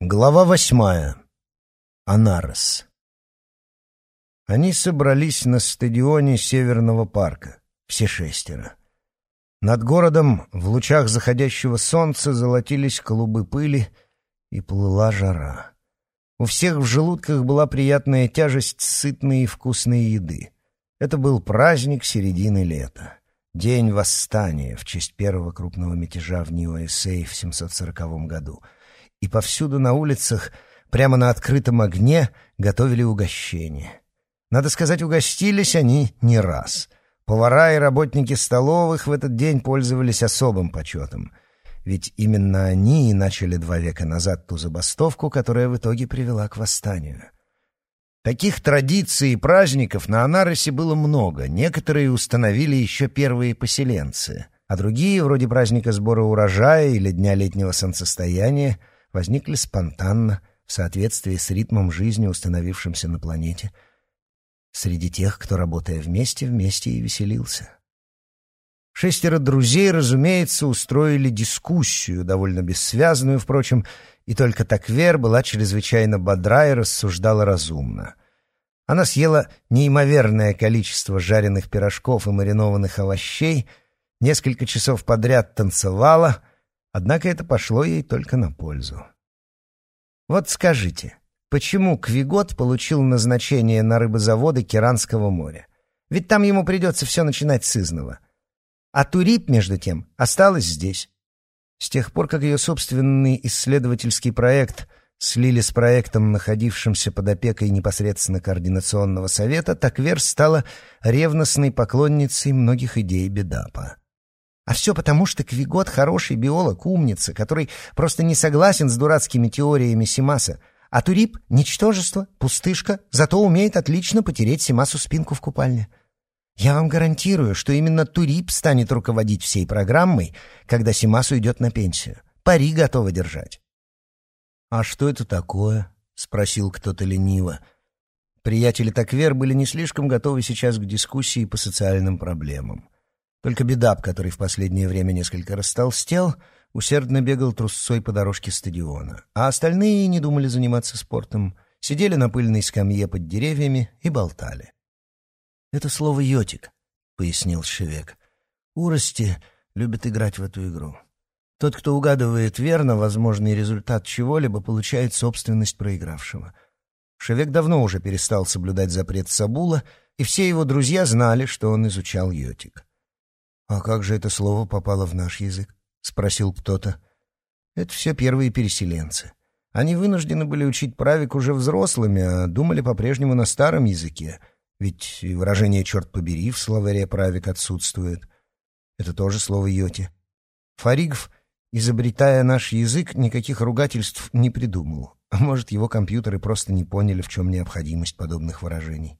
Глава восьмая. Анарос. Они собрались на стадионе Северного парка, все шестеро. Над городом в лучах заходящего солнца золотились клубы пыли, и плыла жара. У всех в желудках была приятная тяжесть сытной и вкусной еды. Это был праздник середины лета. День восстания в честь первого крупного мятежа в Нью-Эссей в 740 году — и повсюду на улицах, прямо на открытом огне, готовили угощения. Надо сказать, угостились они не раз. Повара и работники столовых в этот день пользовались особым почетом. Ведь именно они и начали два века назад ту забастовку, которая в итоге привела к восстанию. Таких традиций и праздников на Анаросе было много. Некоторые установили еще первые поселенцы, а другие, вроде праздника сбора урожая или Дня летнего солнцестояния, возникли спонтанно, в соответствии с ритмом жизни, установившимся на планете, среди тех, кто, работая вместе, вместе и веселился. Шестеро друзей, разумеется, устроили дискуссию, довольно бессвязную, впрочем, и только Таквер была чрезвычайно бодра и рассуждала разумно. Она съела неимоверное количество жареных пирожков и маринованных овощей, несколько часов подряд танцевала, Однако это пошло ей только на пользу. Вот скажите, почему Квигот получил назначение на рыбозаводы Киранского моря? Ведь там ему придется все начинать с изного. А Турип, между тем, осталась здесь. С тех пор, как ее собственный исследовательский проект слили с проектом, находившимся под опекой непосредственно Координационного совета, Таквер стала ревностной поклонницей многих идей Бедапа. А все потому, что Квигот хороший биолог, умница, который просто не согласен с дурацкими теориями Симаса. А Турип — ничтожество, пустышка, зато умеет отлично потереть Симасу спинку в купальне. Я вам гарантирую, что именно Турип станет руководить всей программой, когда Симасу идет на пенсию. Пари готова держать. «А что это такое?» — спросил кто-то лениво. Приятели Таквер были не слишком готовы сейчас к дискуссии по социальным проблемам. Только Бедап, который в последнее время несколько растолстел, усердно бегал трусцой по дорожке стадиона, а остальные не думали заниматься спортом, сидели на пыльной скамье под деревьями и болтали. «Это слово «йотик», — пояснил Шевек. «Урости любят играть в эту игру. Тот, кто угадывает верно возможный результат чего-либо, получает собственность проигравшего». Шевек давно уже перестал соблюдать запрет Сабула, и все его друзья знали, что он изучал йотик. «А как же это слово попало в наш язык?» — спросил кто-то. «Это все первые переселенцы. Они вынуждены были учить правик уже взрослыми, а думали по-прежнему на старом языке, ведь и выражение «черт побери» в словаре правик отсутствует. Это тоже слово «йоти». Фаригов, изобретая наш язык, никаких ругательств не придумал, а может, его компьютеры просто не поняли, в чем необходимость подобных выражений.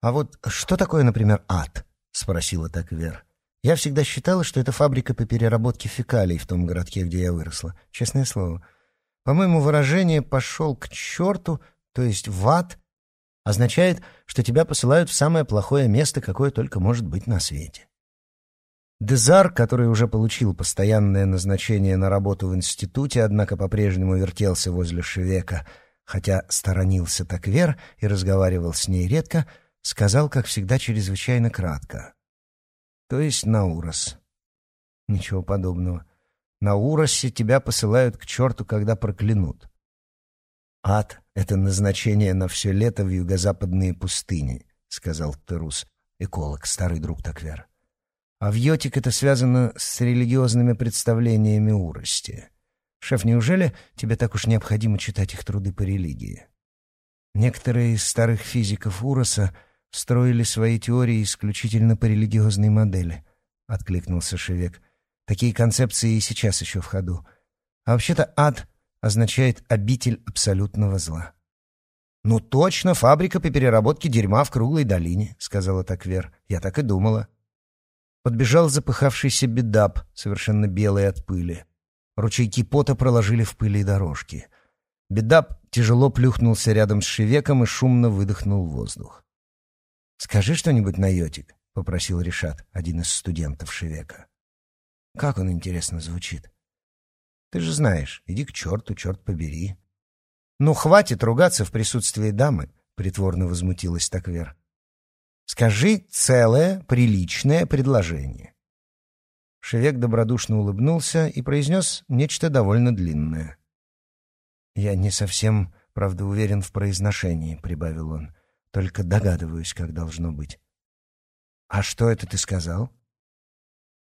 «А вот что такое, например, ад?» — спросила Таквер. Я всегда считала, что это фабрика по переработке фекалий в том городке, где я выросла. Честное слово. По-моему, выражение «пошел к черту», то есть в ад, означает, что тебя посылают в самое плохое место, какое только может быть на свете. Дезар, который уже получил постоянное назначение на работу в институте, однако по-прежнему вертелся возле Шевека, хотя сторонился так вер и разговаривал с ней редко, сказал, как всегда, чрезвычайно кратко то есть на Урос. Ничего подобного. На Уросе тебя посылают к черту, когда проклянут. Ад — это назначение на все лето в юго-западные пустыни, — сказал Терус, эколог, старый друг Таквер. А в Йотик это связано с религиозными представлениями Урости. Шеф, неужели тебе так уж необходимо читать их труды по религии? Некоторые из старых физиков Уроса строили свои теории исключительно по религиозной модели», — откликнулся Шевек. «Такие концепции и сейчас еще в ходу. А вообще-то ад означает обитель абсолютного зла». «Ну точно, фабрика по переработке дерьма в круглой долине», — сказала Таквер. «Я так и думала». Подбежал запыхавшийся бедап, совершенно белый от пыли. Ручейки пота проложили в пыли дорожки. Бедап тяжело плюхнулся рядом с Шевеком и шумно выдохнул воздух. «Скажи что-нибудь на йотик», — попросил Решат, один из студентов Шевека. «Как он, интересно, звучит?» Ты же знаешь, иди к черту, черт побери. Ну, хватит ругаться в присутствии дамы, притворно возмутилась Таквер. Скажи целое, приличное предложение. Шевек добродушно улыбнулся и произнес нечто довольно длинное. «Я не совсем, правда, уверен в произношении», — прибавил он. «Только догадываюсь, как должно быть». «А что это ты сказал?»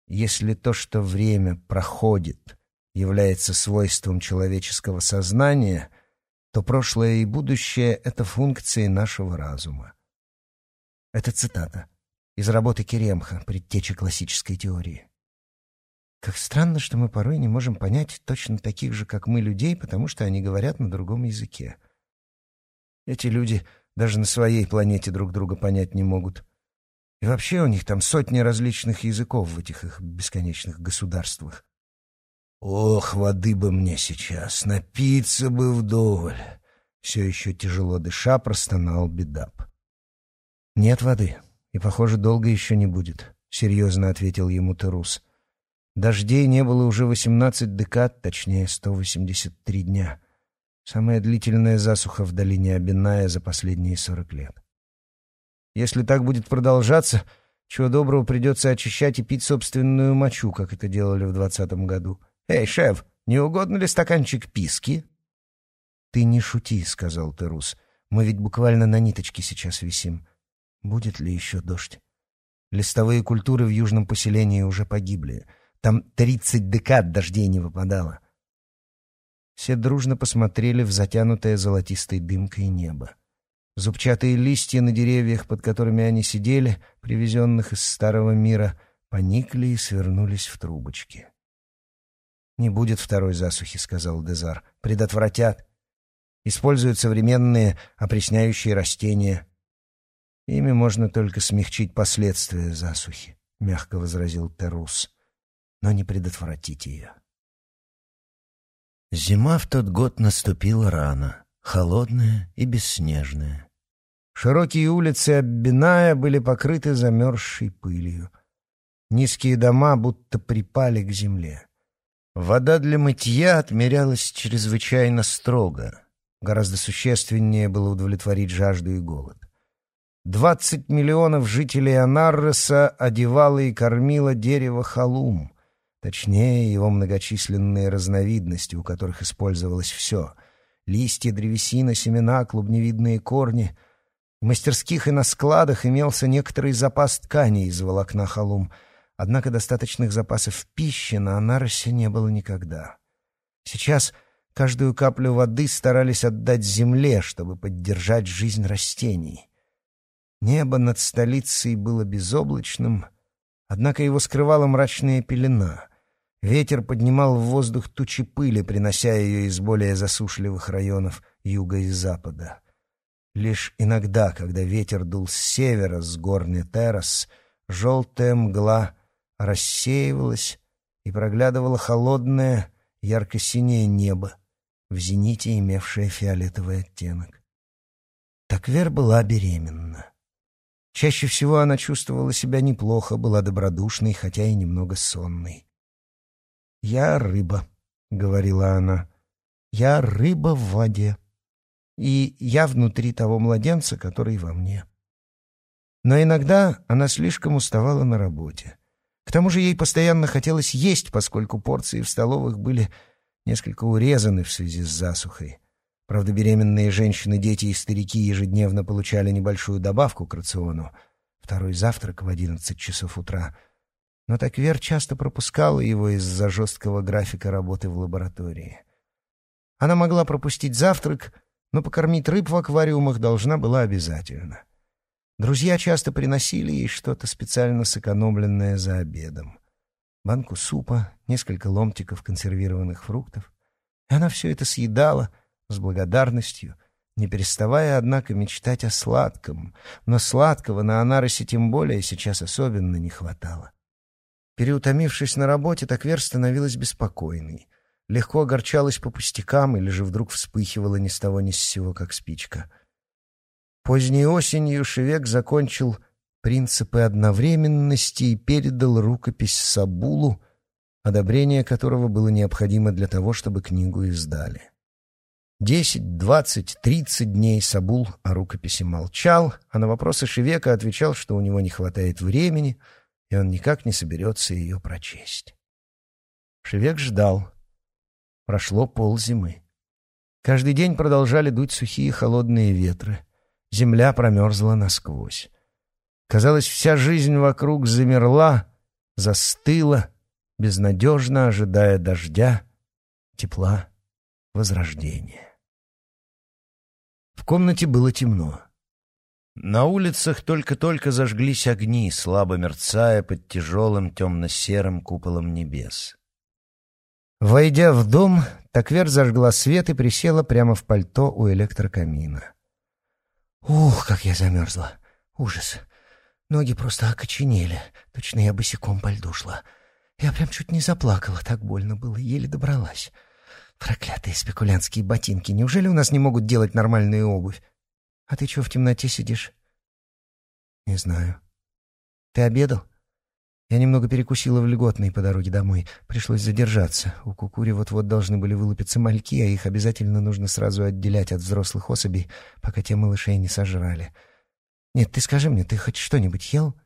«Если то, что время проходит, является свойством человеческого сознания, то прошлое и будущее — это функции нашего разума». Это цитата из работы Керемха «Предтеча классической теории». Как странно, что мы порой не можем понять точно таких же, как мы, людей, потому что они говорят на другом языке. Эти люди даже на своей планете друг друга понять не могут. И вообще у них там сотни различных языков в этих их бесконечных государствах. Ох, воды бы мне сейчас, напиться бы вдоволь. Все еще тяжело дыша простонал Бедап. Нет воды, и, похоже, долго еще не будет, — серьезно ответил ему Терус. Дождей не было уже восемнадцать декад, точнее, сто восемьдесят три дня. Самая длительная засуха в долине Абиная за последние сорок лет. Если так будет продолжаться, чего доброго придется очищать и пить собственную мочу, как это делали в двадцатом году. «Эй, шеф, не угодно ли стаканчик писки?» «Ты не шути», — сказал Терус. «Мы ведь буквально на ниточке сейчас висим. Будет ли еще дождь?» Листовые культуры в южном поселении уже погибли — там тридцать декад дождей не выпадало. Все дружно посмотрели в затянутое золотистой дымкой небо. Зубчатые листья на деревьях, под которыми они сидели, привезенных из старого мира, поникли и свернулись в трубочки. «Не будет второй засухи», — сказал Дезар. «Предотвратят. Используют современные опресняющие растения. Ими можно только смягчить последствия засухи», — мягко возразил Терус но не предотвратить ее. Зима в тот год наступила рано, холодная и бесснежная. Широкие улицы Аббиная были покрыты замерзшей пылью. Низкие дома будто припали к земле. Вода для мытья отмерялась чрезвычайно строго. Гораздо существеннее было удовлетворить жажду и голод. Двадцать миллионов жителей Анарреса одевало и кормило дерево халум, Точнее, его многочисленные разновидности, у которых использовалось все — листья, древесина, семена, клубневидные корни. В мастерских и на складах имелся некоторый запас ткани из волокна халум, однако достаточных запасов пищи на Анаросе не было никогда. Сейчас каждую каплю воды старались отдать земле, чтобы поддержать жизнь растений. Небо над столицей было безоблачным, однако его скрывала мрачная пелена — Ветер поднимал в воздух тучи пыли, принося ее из более засушливых районов юга и запада. Лишь иногда, когда ветер дул с севера, с горный террас, желтая мгла рассеивалась и проглядывало холодное ярко-синее небо, в зените имевшее фиолетовый оттенок. Таквер была беременна. Чаще всего она чувствовала себя неплохо, была добродушной, хотя и немного сонной. «Я рыба», — говорила она. «Я рыба в воде. И я внутри того младенца, который во мне». Но иногда она слишком уставала на работе. К тому же ей постоянно хотелось есть, поскольку порции в столовых были несколько урезаны в связи с засухой. Правда, беременные женщины, дети и старики ежедневно получали небольшую добавку к рациону. Второй завтрак в одиннадцать часов утра — но Таквер часто пропускала его из-за жесткого графика работы в лаборатории. Она могла пропустить завтрак, но покормить рыб в аквариумах должна была обязательно. Друзья часто приносили ей что-то специально сэкономленное за обедом. Банку супа, несколько ломтиков консервированных фруктов. И она все это съедала с благодарностью, не переставая, однако, мечтать о сладком. Но сладкого на Анаросе тем более сейчас особенно не хватало. Переутомившись на работе, Таквер становилась беспокойной. Легко огорчалась по пустякам или же вдруг вспыхивала ни с того ни с сего, как спичка. Поздней осенью Шевек закончил принципы одновременности и передал рукопись Сабулу, одобрение которого было необходимо для того, чтобы книгу издали. Десять, двадцать, тридцать дней Сабул о рукописи молчал, а на вопросы Шевека отвечал, что у него не хватает времени, и он никак не соберется ее прочесть. Шевек ждал. Прошло ползимы. Каждый день продолжали дуть сухие холодные ветры. Земля промерзла насквозь. Казалось, вся жизнь вокруг замерла, застыла, безнадежно ожидая дождя, тепла, возрождения. В комнате было темно. На улицах только-только зажглись огни, слабо мерцая под тяжелым темно-серым куполом небес. Войдя в дом, Таквер зажгла свет и присела прямо в пальто у электрокамина. «Ух, как я замерзла! Ужас! Ноги просто окоченели, точно я босиком по льду шла. Я прям чуть не заплакала, так больно было, еле добралась. Проклятые спекулянтские ботинки, неужели у нас не могут делать нормальную обувь? А ты чего в темноте сидишь?» «Не знаю. Ты обедал?» Я немного перекусила в льготной по дороге домой. Пришлось задержаться. У кукури вот-вот должны были вылупиться мальки, а их обязательно нужно сразу отделять от взрослых особей, пока те малышей не сожрали. Нет, ты скажи мне, ты хоть что-нибудь ел?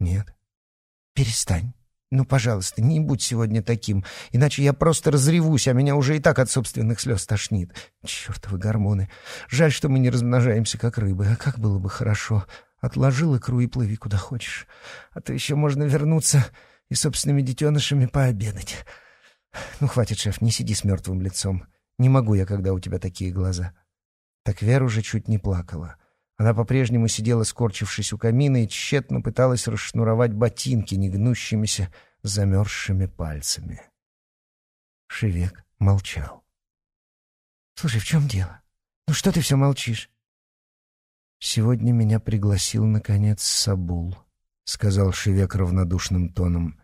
Нет. Перестань. Ну, пожалуйста, не будь сегодня таким, иначе я просто разревусь, а меня уже и так от собственных слез тошнит. Чертовы гормоны. Жаль, что мы не размножаемся, как рыбы, а как было бы хорошо. Отложил икру и плыви куда хочешь. А то еще можно вернуться и собственными детенышами пообедать. Ну, хватит, шеф, не сиди с мертвым лицом. Не могу я, когда у тебя такие глаза. Так Вера уже чуть не плакала. Она по-прежнему сидела, скорчившись у камина, и тщетно пыталась расшнуровать ботинки негнущимися, замерзшими пальцами. Шевек молчал. «Слушай, в чем дело? Ну что ты все молчишь? «Сегодня меня пригласил, наконец, Сабул», — сказал Шевек равнодушным тоном.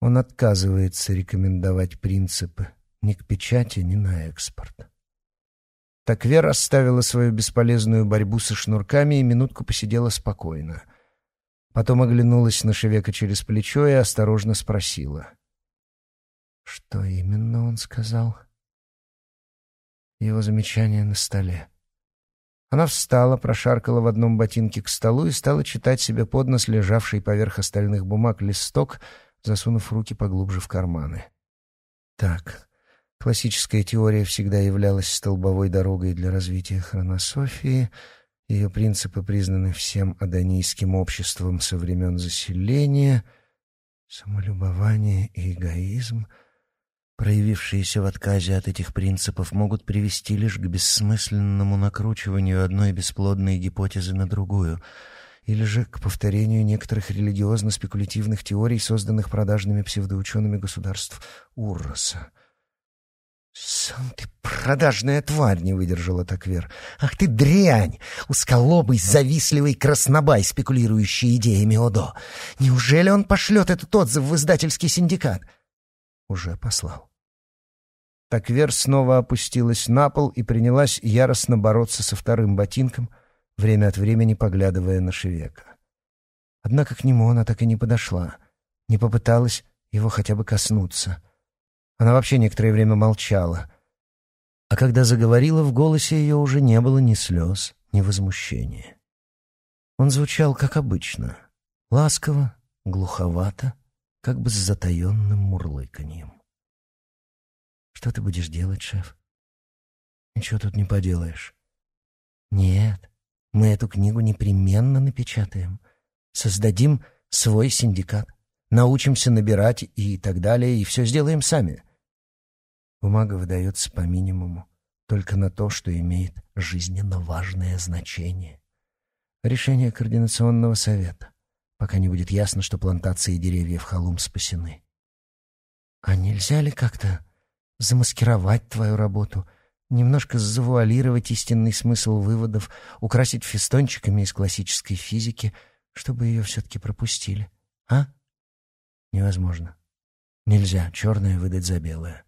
«Он отказывается рекомендовать принципы ни к печати, ни на экспорт». Так Вера оставила свою бесполезную борьбу со шнурками и минутку посидела спокойно. Потом оглянулась на Шевека через плечо и осторожно спросила. «Что именно он сказал?» Его замечание на столе. Она встала, прошаркала в одном ботинке к столу и стала читать себе под нос лежавший поверх остальных бумаг листок, засунув руки поглубже в карманы. Так, классическая теория всегда являлась столбовой дорогой для развития хронософии. Ее принципы признаны всем адонийским обществом со времен заселения. Самолюбование и эгоизм — проявившиеся в отказе от этих принципов, могут привести лишь к бессмысленному накручиванию одной бесплодной гипотезы на другую, или же к повторению некоторых религиозно-спекулятивных теорий, созданных продажными псевдоучеными государств Урроса. «Сам ты продажная тварь!» — не выдержала Таквер. «Ах ты дрянь! Усколобый, завистливый краснобай, спекулирующий идеями Одо! Неужели он пошлет этот отзыв в издательский синдикат?» «Уже послал». Так Вер снова опустилась на пол и принялась яростно бороться со вторым ботинком, время от времени поглядывая на Шевека. Однако к нему она так и не подошла, не попыталась его хотя бы коснуться. Она вообще некоторое время молчала, а когда заговорила, в голосе ее уже не было ни слез, ни возмущения. Он звучал как обычно, ласково, глуховато, как бы с затаенным мурлыканьем. Что ты будешь делать, шеф? Ничего тут не поделаешь. Нет, мы эту книгу непременно напечатаем. Создадим свой синдикат. Научимся набирать и так далее, и все сделаем сами. Бумага выдается по минимуму, только на то, что имеет жизненно важное значение. Решение Координационного совета, пока не будет ясно, что плантации деревьев Халум спасены. А нельзя ли как-то замаскировать твою работу, немножко завуалировать истинный смысл выводов, украсить фестончиками из классической физики, чтобы ее все-таки пропустили. А? Невозможно. Нельзя черное выдать за белое.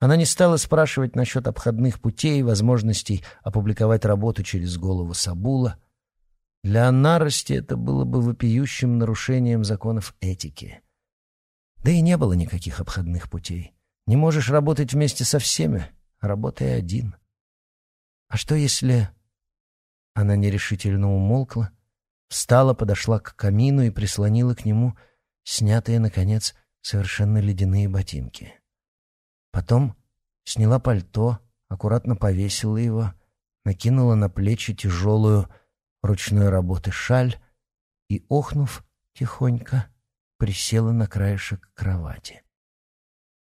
Она не стала спрашивать насчет обходных путей и возможностей опубликовать работу через голову Сабула. Для Аннарости это было бы вопиющим нарушением законов этики — Да и не было никаких обходных путей. Не можешь работать вместе со всеми, работай один. А что если... Она нерешительно умолкла, встала, подошла к камину и прислонила к нему снятые, наконец, совершенно ледяные ботинки. Потом сняла пальто, аккуратно повесила его, накинула на плечи тяжелую ручной работы шаль и, охнув тихонько, присела на краешек кровати.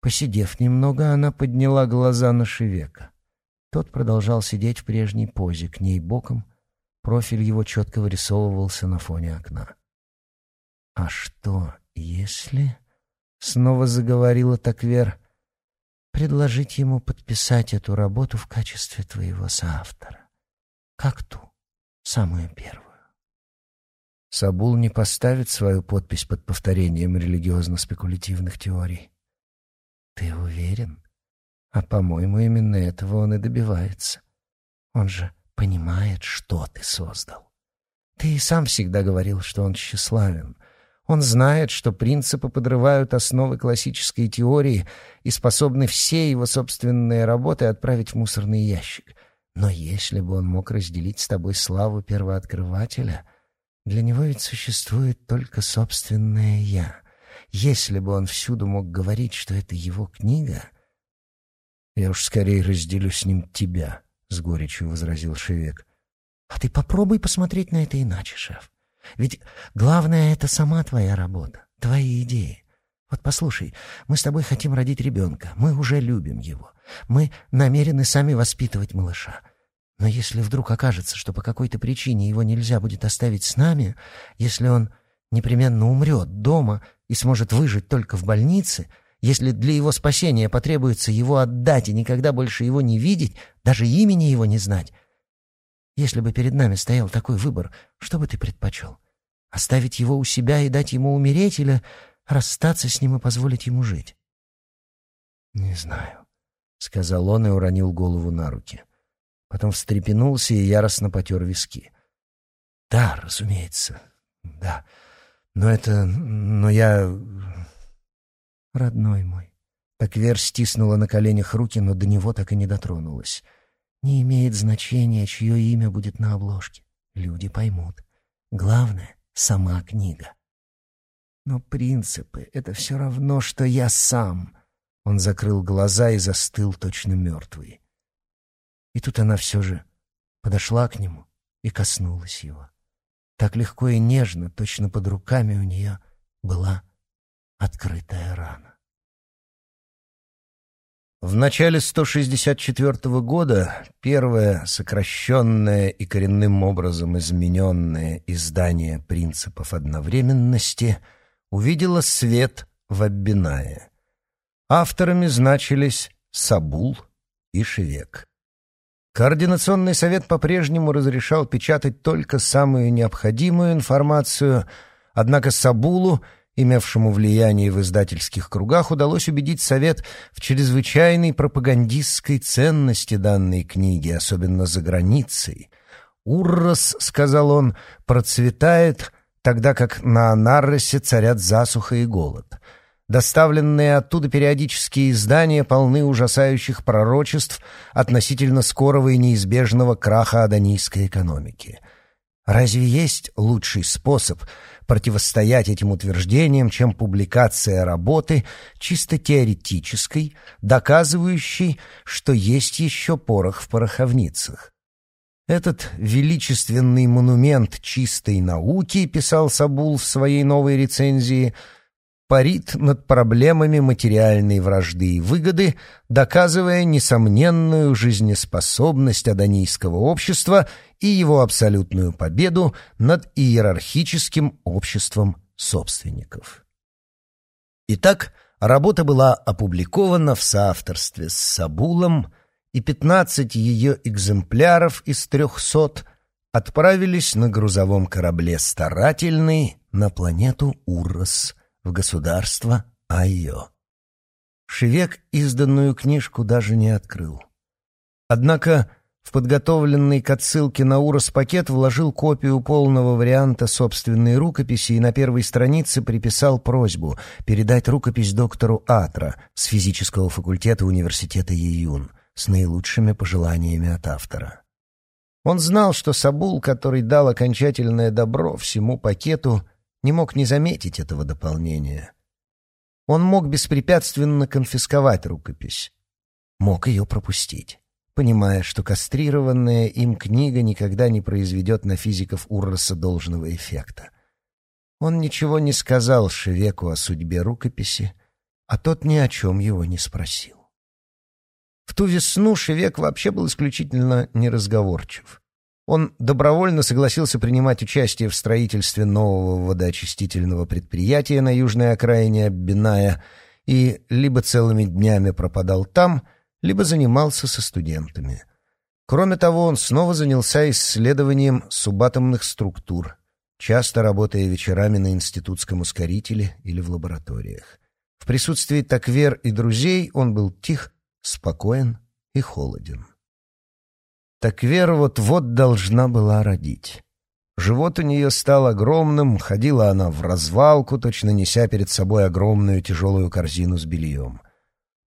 Посидев немного, она подняла глаза на Шевека. Тот продолжал сидеть в прежней позе, к ней боком, профиль его четко вырисовывался на фоне окна. «А что, если...» — снова заговорила Таквер предложить ему подписать эту работу в качестве твоего соавтора. Как ту, самую первую. Сабул не поставит свою подпись под повторением религиозно-спекулятивных теорий. Ты уверен? А, по-моему, именно этого он и добивается. Он же понимает, что ты создал. Ты и сам всегда говорил, что он тщеславен — он знает, что принципы подрывают основы классической теории и способны все его собственные работы отправить в мусорный ящик. Но если бы он мог разделить с тобой славу первооткрывателя, для него ведь существует только собственное «я». Если бы он всюду мог говорить, что это его книга... «Я уж скорее разделю с ним тебя», — с горечью возразил Шевек. «А ты попробуй посмотреть на это иначе, шеф. Ведь главное — это сама твоя работа, твои идеи. Вот послушай, мы с тобой хотим родить ребенка, мы уже любим его, мы намерены сами воспитывать малыша. Но если вдруг окажется, что по какой-то причине его нельзя будет оставить с нами, если он непременно умрет дома и сможет выжить только в больнице, если для его спасения потребуется его отдать и никогда больше его не видеть, даже имени его не знать, если бы перед нами стоял такой выбор, что бы ты предпочел? Оставить его у себя и дать ему умереть или расстаться с ним и позволить ему жить? «Не знаю», — сказал он и уронил голову на руки. Потом встрепенулся и яростно потер виски. «Да, разумеется, да. Но это... Но я...» «Родной мой». Так Вер стиснула на коленях руки, но до него так и не дотронулась. Не имеет значения, чье имя будет на обложке. Люди поймут. Главное — сама книга. Но принципы — это все равно, что я сам. Он закрыл глаза и застыл точно мертвый. И тут она все же подошла к нему и коснулась его. Так легко и нежно, точно под руками у нее была открытая рана. В начале 164 года первое сокращенное и коренным образом измененное издание принципов одновременности увидело свет в Аббинае. Авторами значились Сабул и Шевек. Координационный совет по-прежнему разрешал печатать только самую необходимую информацию, однако Сабулу — имевшему влияние в издательских кругах, удалось убедить Совет в чрезвычайной пропагандистской ценности данной книги, особенно за границей. «Уррос», — сказал он, — «процветает, тогда как на Анарросе царят засуха и голод». Доставленные оттуда периодические издания полны ужасающих пророчеств относительно скорого и неизбежного краха адонийской экономики. Разве есть лучший способ противостоять этим утверждениям, чем публикация работы чисто теоретической, доказывающей, что есть еще порох в пороховницах? Этот величественный монумент чистой науки, писал Сабул в своей новой рецензии, парит над проблемами материальной вражды и выгоды, доказывая несомненную жизнеспособность адонийского общества и его абсолютную победу над иерархическим обществом собственников. Итак, работа была опубликована в соавторстве с Сабулом, и 15 ее экземпляров из 300 отправились на грузовом корабле «Старательный» на планету Урос – в государство Айо. Шевек изданную книжку даже не открыл. Однако в подготовленный к отсылке на Урос пакет вложил копию полного варианта собственной рукописи и на первой странице приписал просьбу передать рукопись доктору Атра с физического факультета университета Июн с наилучшими пожеланиями от автора. Он знал, что Сабул, который дал окончательное добро всему пакету, не мог не заметить этого дополнения. Он мог беспрепятственно конфисковать рукопись, мог ее пропустить понимая, что кастрированная им книга никогда не произведет на физиков Урроса должного эффекта. Он ничего не сказал Шевеку о судьбе рукописи, а тот ни о чем его не спросил. В ту весну Шевек вообще был исключительно неразговорчив. Он добровольно согласился принимать участие в строительстве нового водоочистительного предприятия на южной окраине Аббиная и либо целыми днями пропадал там — либо занимался со студентами. Кроме того, он снова занялся исследованием субатомных структур, часто работая вечерами на институтском ускорителе или в лабораториях. В присутствии Таквер и друзей он был тих, спокоен и холоден. Таквер вот-вот должна была родить. Живот у нее стал огромным, ходила она в развалку, точно неся перед собой огромную тяжелую корзину с бельем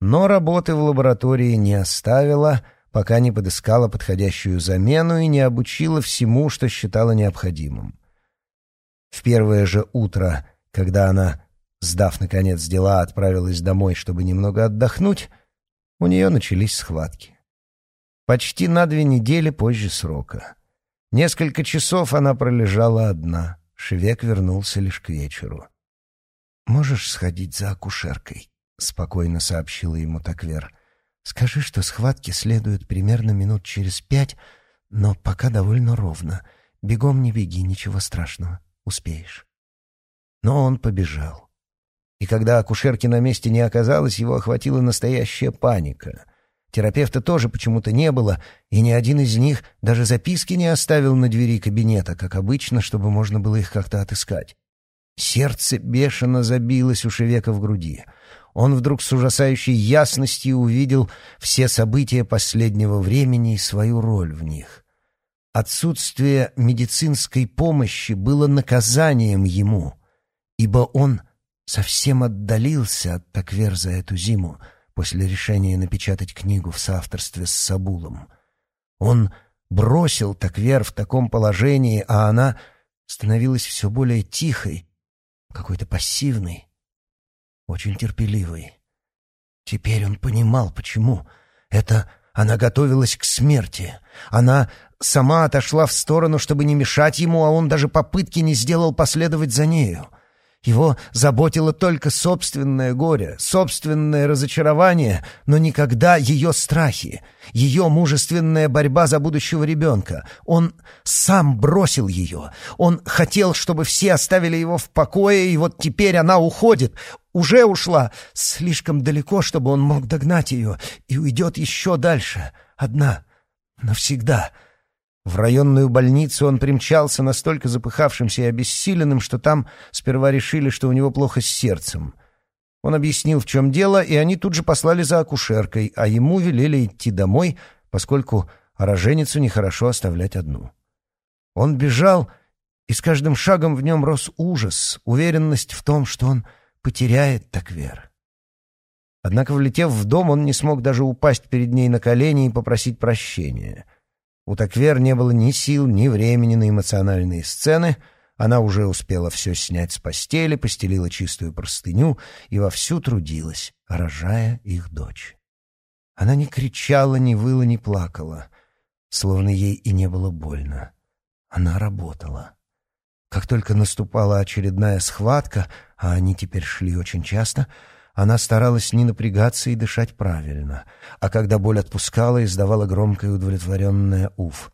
но работы в лаборатории не оставила, пока не подыскала подходящую замену и не обучила всему, что считала необходимым. В первое же утро, когда она, сдав наконец дела, отправилась домой, чтобы немного отдохнуть, у нее начались схватки. Почти на две недели позже срока. Несколько часов она пролежала одна. Шевек вернулся лишь к вечеру. «Можешь сходить за акушеркой?» — спокойно сообщила ему Таквер. «Скажи, что схватки следуют примерно минут через пять, но пока довольно ровно. Бегом не беги, ничего страшного. Успеешь». Но он побежал. И когда акушерки на месте не оказалось, его охватила настоящая паника. Терапевта тоже почему-то не было, и ни один из них даже записки не оставил на двери кабинета, как обычно, чтобы можно было их как-то отыскать. Сердце бешено забилось у Шевека в груди — он вдруг с ужасающей ясностью увидел все события последнего времени и свою роль в них. Отсутствие медицинской помощи было наказанием ему, ибо он совсем отдалился от Таквер за эту зиму после решения напечатать книгу в соавторстве с Сабулом. Он бросил Таквер в таком положении, а она становилась все более тихой, какой-то пассивной, очень терпеливый. Теперь он понимал, почему. Это она готовилась к смерти. Она сама отошла в сторону, чтобы не мешать ему, а он даже попытки не сделал последовать за нею. Его заботило только собственное горе, собственное разочарование, но никогда ее страхи, ее мужественная борьба за будущего ребенка. Он сам бросил ее. Он хотел, чтобы все оставили его в покое, и вот теперь она уходит. Уже ушла слишком далеко, чтобы он мог догнать ее, и уйдет еще дальше, одна, навсегда. В районную больницу он примчался настолько запыхавшимся и обессиленным, что там сперва решили, что у него плохо с сердцем. Он объяснил, в чем дело, и они тут же послали за акушеркой, а ему велели идти домой, поскольку роженицу нехорошо оставлять одну. Он бежал, и с каждым шагом в нем рос ужас, уверенность в том, что он потеряет Таквер. Однако, влетев в дом, он не смог даже упасть перед ней на колени и попросить прощения — у Таквер не было ни сил, ни времени на эмоциональные сцены. Она уже успела все снять с постели, постелила чистую простыню и вовсю трудилась, рожая их дочь. Она не кричала, не выла, не плакала, словно ей и не было больно. Она работала. Как только наступала очередная схватка, а они теперь шли очень часто — она старалась не напрягаться и дышать правильно, а когда боль отпускала, издавала громкое удовлетворенное «уф».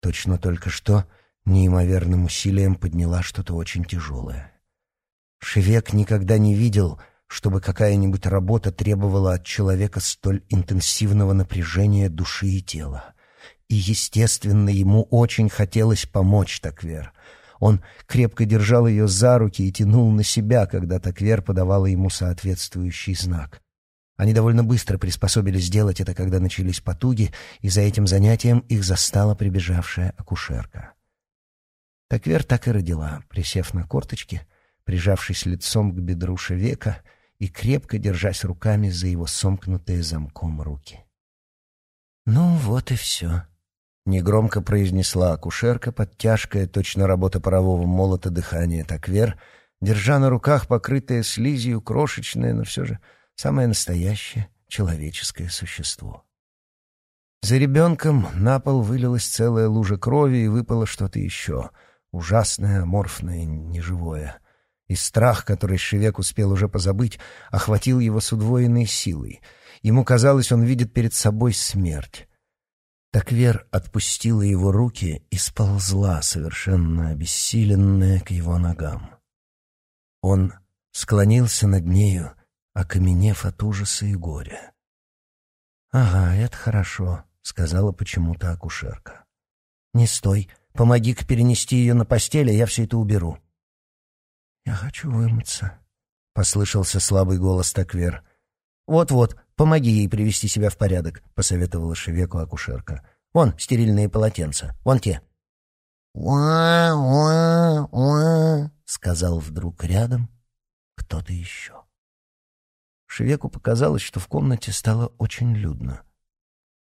Точно только что неимоверным усилием подняла что-то очень тяжелое. Шевек никогда не видел, чтобы какая-нибудь работа требовала от человека столь интенсивного напряжения души и тела. И, естественно, ему очень хотелось помочь Таквер — он крепко держал ее за руки и тянул на себя, когда Таквер подавала ему соответствующий знак. Они довольно быстро приспособились сделать это, когда начались потуги, и за этим занятием их застала прибежавшая акушерка. Таквер так и родила, присев на корточки, прижавшись лицом к бедру Шевека и крепко держась руками за его сомкнутые замком руки. «Ну, вот и все», — негромко произнесла акушерка под тяжкое, точно работа парового молота дыхание Таквер, держа на руках покрытое слизью крошечное, но все же самое настоящее человеческое существо. За ребенком на пол вылилась целая лужа крови и выпало что-то еще — ужасное, аморфное, неживое. И страх, который Шевек успел уже позабыть, охватил его с удвоенной силой. Ему казалось, он видит перед собой смерть. Так Вер отпустила его руки и сползла, совершенно обессиленная, к его ногам. Он склонился над нею, окаменев от ужаса и горя. «Ага, это хорошо», — сказала почему-то акушерка. «Не стой», Помоги-ка перенести ее на постель, а я все это уберу». «Я хочу вымыться», — послышался слабый голос Таквер. «Вот-вот, помоги ей привести себя в порядок», — посоветовала Шевеку акушерка. «Вон стерильные полотенца, вон те». «Уа-уа-уа», — сказал вдруг рядом кто-то еще. Шевеку показалось, что в комнате стало очень людно.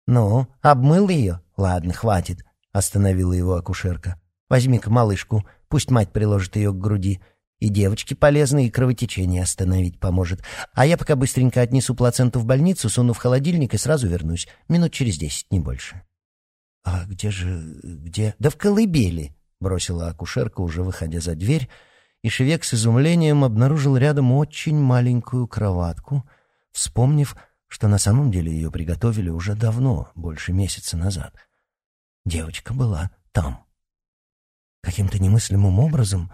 «Ну, обмыл ее? Ладно, хватит. Остановила его акушерка. «Возьми-ка малышку, пусть мать приложит ее к груди. И девочке полезно, и кровотечение остановить поможет. А я пока быстренько отнесу плаценту в больницу, суну в холодильник и сразу вернусь. Минут через десять, не больше». «А где же... где...» «Да в колыбели», — бросила акушерка, уже выходя за дверь, и Шевек с изумлением обнаружил рядом очень маленькую кроватку, вспомнив, что на самом деле ее приготовили уже давно, больше месяца назад — Девочка была там. Каким-то немыслимым образом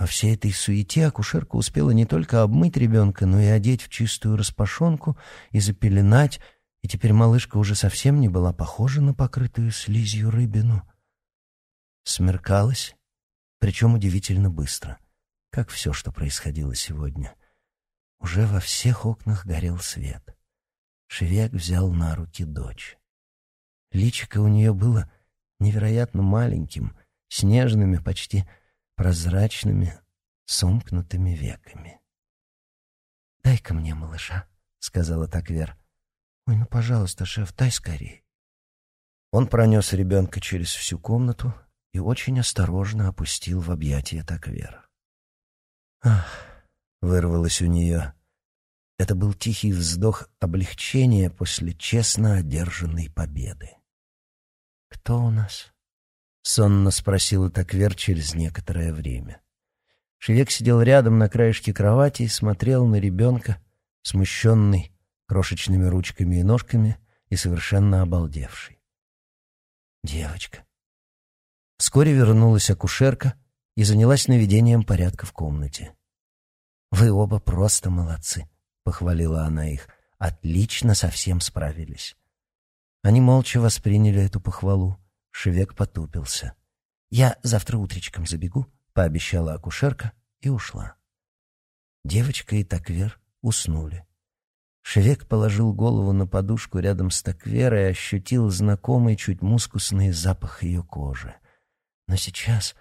во всей этой суете акушерка успела не только обмыть ребенка, но и одеть в чистую распашонку и запеленать, и теперь малышка уже совсем не была похожа на покрытую слизью рыбину. Смеркалось, причем удивительно быстро, как все, что происходило сегодня. Уже во всех окнах горел свет. Шевек взял на руки дочь. Личико у нее было невероятно маленьким, с нежными, почти прозрачными, сомкнутыми веками. «Дай-ка мне малыша», — сказала Таквер. «Ой, ну, пожалуйста, шеф, дай скорее». Он пронес ребенка через всю комнату и очень осторожно опустил в объятия Таквер. «Ах!» — вырвалось у нее. Это был тихий вздох облегчения после честно одержанной победы. «Кто у нас?» — сонно спросила Таквер через некоторое время. Шевек сидел рядом на краешке кровати и смотрел на ребенка, смущенный крошечными ручками и ножками и совершенно обалдевший. Девочка. Вскоре вернулась акушерка и занялась наведением порядка в комнате. «Вы оба просто молодцы», — похвалила она их. «Отлично совсем справились. Они молча восприняли эту похвалу. Шевек потупился. «Я завтра утречком забегу», — пообещала акушерка и ушла. Девочка и Таквер уснули. Шевек положил голову на подушку рядом с Такверой и ощутил знакомый, чуть мускусный запах ее кожи. Но сейчас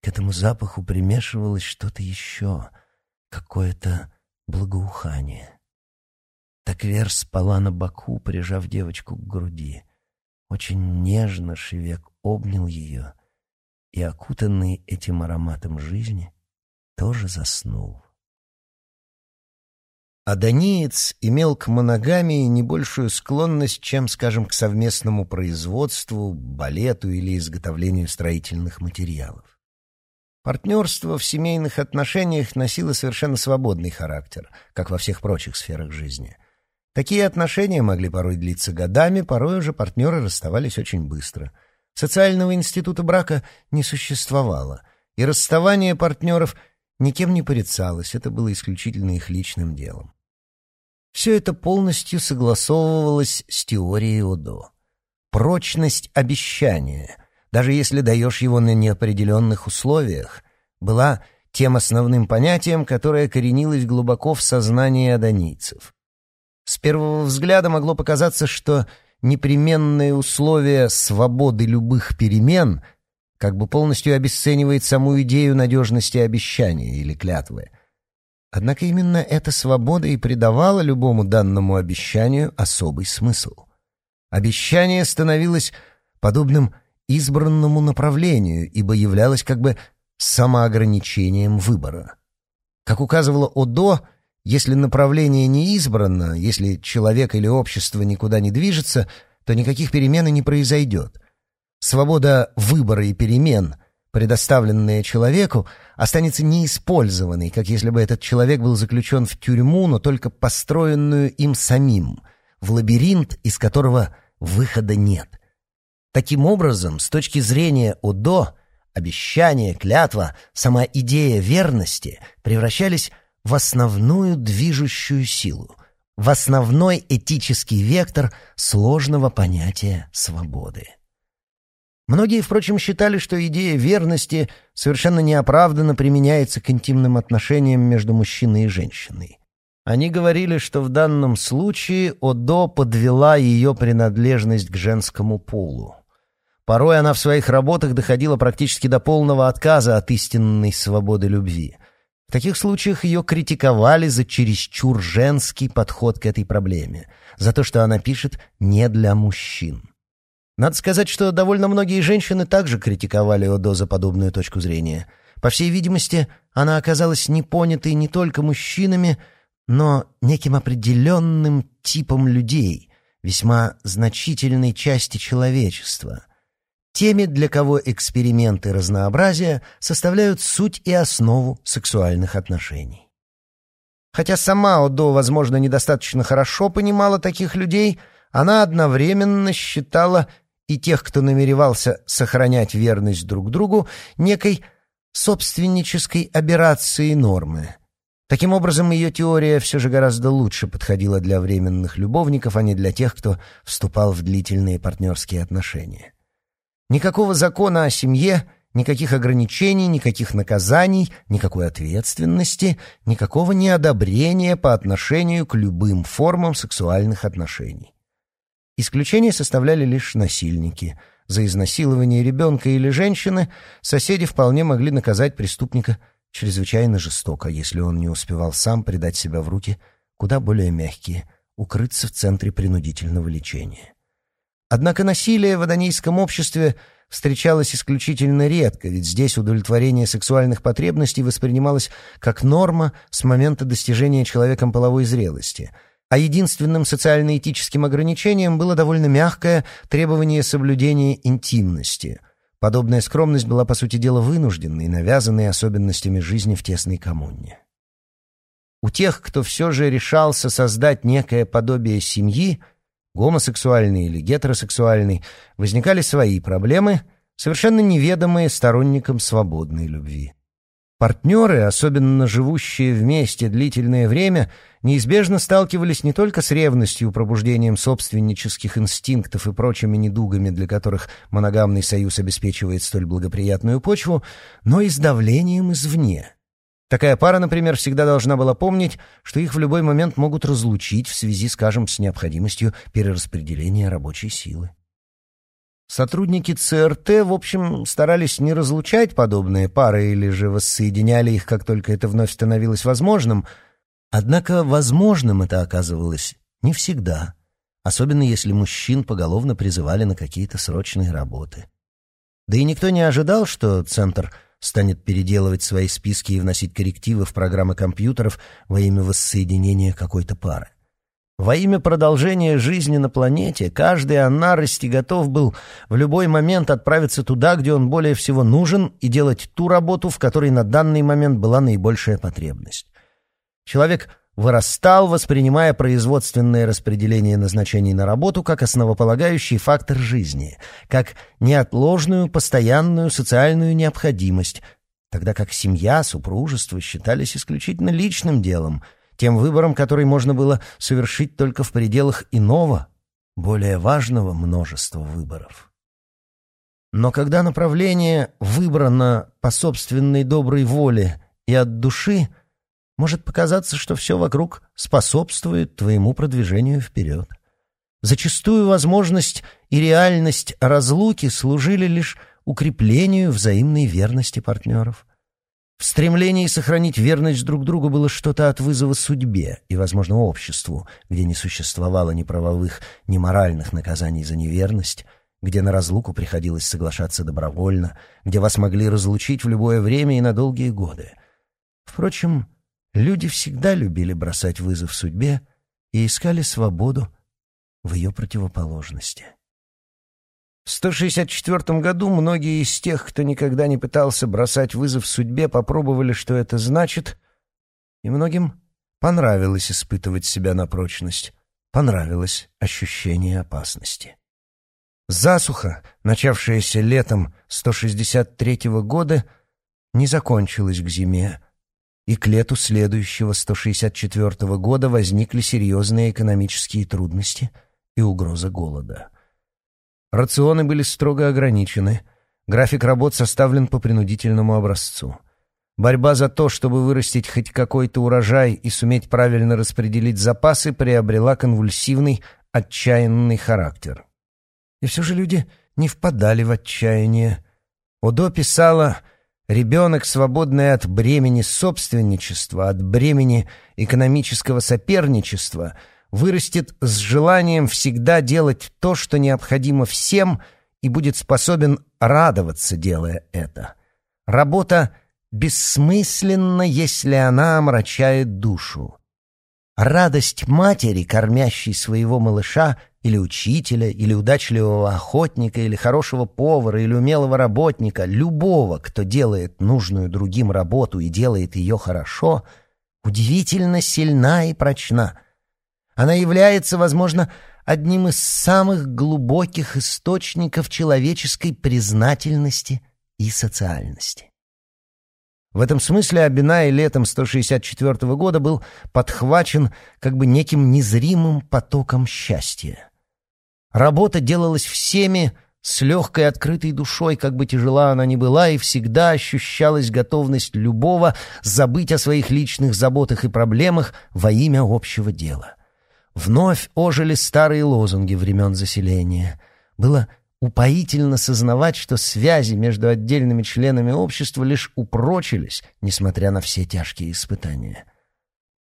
к этому запаху примешивалось что-то еще, какое-то благоухание. Таквер спала на боку, прижав девочку к груди. Очень нежно Шевек обнял ее и, окутанный этим ароматом жизни, тоже заснул. Аданиец имел к моногамии не большую склонность, чем, скажем, к совместному производству, балету или изготовлению строительных материалов. Партнерство в семейных отношениях носило совершенно свободный характер, как во всех прочих сферах жизни. Такие отношения могли порой длиться годами, порой уже партнеры расставались очень быстро. Социального института брака не существовало, и расставание партнеров никем не порицалось, это было исключительно их личным делом. Все это полностью согласовывалось с теорией ОДО. Прочность обещания, даже если даешь его на неопределенных условиях, была тем основным понятием, которое коренилось глубоко в сознании адонийцев. С первого взгляда могло показаться, что непременное условие свободы любых перемен как бы полностью обесценивает саму идею надежности обещания или клятвы. Однако именно эта свобода и придавала любому данному обещанию особый смысл. Обещание становилось подобным избранному направлению, ибо являлось как бы самоограничением выбора. Как указывало Одо, если направление не избрано, если человек или общество никуда не движется, то никаких перемен и не произойдет. Свобода выбора и перемен, предоставленная человеку, останется неиспользованной, как если бы этот человек был заключен в тюрьму, но только построенную им самим, в лабиринт, из которого выхода нет. Таким образом, с точки зрения Удо, обещание, клятва, сама идея верности превращались в основную движущую силу, в основной этический вектор сложного понятия свободы. Многие, впрочем, считали, что идея верности совершенно неоправданно применяется к интимным отношениям между мужчиной и женщиной. Они говорили, что в данном случае Одо подвела ее принадлежность к женскому полу. Порой она в своих работах доходила практически до полного отказа от истинной свободы любви. В таких случаях ее критиковали за чересчур женский подход к этой проблеме, за то, что она пишет не для мужчин. Надо сказать, что довольно многие женщины также критиковали Одо за подобную точку зрения. По всей видимости, она оказалась непонятой не только мужчинами, но неким определенным типом людей, весьма значительной части человечества, теми, для кого эксперименты разнообразия составляют суть и основу сексуальных отношений. Хотя сама Одо, возможно, недостаточно хорошо понимала таких людей, она одновременно считала и тех, кто намеревался сохранять верность друг другу, некой собственнической аберрацией нормы — Таким образом, ее теория все же гораздо лучше подходила для временных любовников, а не для тех, кто вступал в длительные партнерские отношения. Никакого закона о семье, никаких ограничений, никаких наказаний, никакой ответственности, никакого неодобрения по отношению к любым формам сексуальных отношений. Исключение составляли лишь насильники. За изнасилование ребенка или женщины соседи вполне могли наказать преступника – чрезвычайно жестоко, если он не успевал сам предать себя в руки куда более мягкие, укрыться в центре принудительного лечения. Однако насилие в адонийском обществе встречалось исключительно редко, ведь здесь удовлетворение сексуальных потребностей воспринималось как норма с момента достижения человеком половой зрелости, а единственным социально-этическим ограничением было довольно мягкое требование соблюдения интимности — Подобная скромность была, по сути дела, вынужденной, навязанной особенностями жизни в тесной коммуне. У тех, кто все же решался создать некое подобие семьи, гомосексуальный или гетеросексуальный, возникали свои проблемы, совершенно неведомые сторонникам свободной любви. Партнеры, особенно живущие вместе длительное время, неизбежно сталкивались не только с ревностью, пробуждением собственнических инстинктов и прочими недугами, для которых моногамный союз обеспечивает столь благоприятную почву, но и с давлением извне. Такая пара, например, всегда должна была помнить, что их в любой момент могут разлучить в связи, скажем, с необходимостью перераспределения рабочей силы. Сотрудники ЦРТ, в общем, старались не разлучать подобные пары или же воссоединяли их, как только это вновь становилось возможным. Однако возможным это оказывалось не всегда, особенно если мужчин поголовно призывали на какие-то срочные работы. Да и никто не ожидал, что Центр станет переделывать свои списки и вносить коррективы в программы компьютеров во имя воссоединения какой-то пары. Во имя продолжения жизни на планете каждый Аннарости готов был в любой момент отправиться туда, где он более всего нужен, и делать ту работу, в которой на данный момент была наибольшая потребность. Человек вырастал, воспринимая производственное распределение назначений на работу как основополагающий фактор жизни, как неотложную постоянную социальную необходимость, тогда как семья, супружество считались исключительно личным делом — тем выбором, который можно было совершить только в пределах иного, более важного множества выборов. Но когда направление выбрано по собственной доброй воле и от души, может показаться, что все вокруг способствует твоему продвижению вперед. Зачастую возможность и реальность разлуки служили лишь укреплению взаимной верности партнеров. В стремлении сохранить верность друг другу было что-то от вызова судьбе и, возможно, обществу, где не существовало ни правовых, ни моральных наказаний за неверность, где на разлуку приходилось соглашаться добровольно, где вас могли разлучить в любое время и на долгие годы. Впрочем, люди всегда любили бросать вызов судьбе и искали свободу в ее противоположности. В 164 году многие из тех, кто никогда не пытался бросать вызов судьбе, попробовали, что это значит, и многим понравилось испытывать себя на прочность, понравилось ощущение опасности. Засуха, начавшаяся летом 163 года, не закончилась к зиме, и к лету следующего 164 года возникли серьезные экономические трудности — и угроза голода. Рационы были строго ограничены, график работ составлен по принудительному образцу. Борьба за то, чтобы вырастить хоть какой-то урожай и суметь правильно распределить запасы, приобрела конвульсивный, отчаянный характер. И все же люди не впадали в отчаяние. Одо писала «Ребенок, свободный от бремени собственничества, от бремени экономического соперничества — вырастет с желанием всегда делать то, что необходимо всем, и будет способен радоваться, делая это. Работа бессмысленна, если она омрачает душу. Радость матери, кормящей своего малыша, или учителя, или удачливого охотника, или хорошего повара, или умелого работника, любого, кто делает нужную другим работу и делает ее хорошо, удивительно сильна и прочна — она является, возможно, одним из самых глубоких источников человеческой признательности и социальности. В этом смысле Абинай летом 164 года был подхвачен как бы неким незримым потоком счастья. Работа делалась всеми с легкой открытой душой, как бы тяжела она ни была, и всегда ощущалась готовность любого забыть о своих личных заботах и проблемах во имя общего дела. Вновь ожили старые лозунги времен заселения. Было упоительно сознавать, что связи между отдельными членами общества лишь упрочились, несмотря на все тяжкие испытания.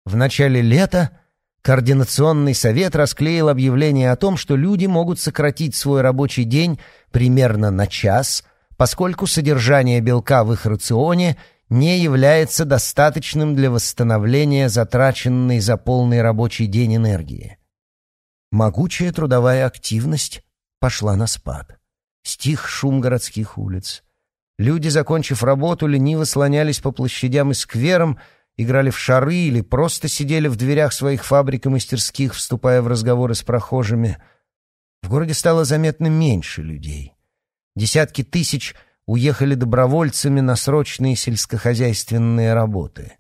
В начале лета Координационный совет расклеил объявление о том, что люди могут сократить свой рабочий день примерно на час, поскольку содержание белка в их рационе – не является достаточным для восстановления затраченной за полный рабочий день энергии. Могучая трудовая активность пошла на спад. Стих шум городских улиц. Люди, закончив работу, лениво слонялись по площадям и скверам, играли в шары или просто сидели в дверях своих фабрик и мастерских, вступая в разговоры с прохожими. В городе стало заметно меньше людей. Десятки тысяч уехали добровольцами на срочные сельскохозяйственные работы.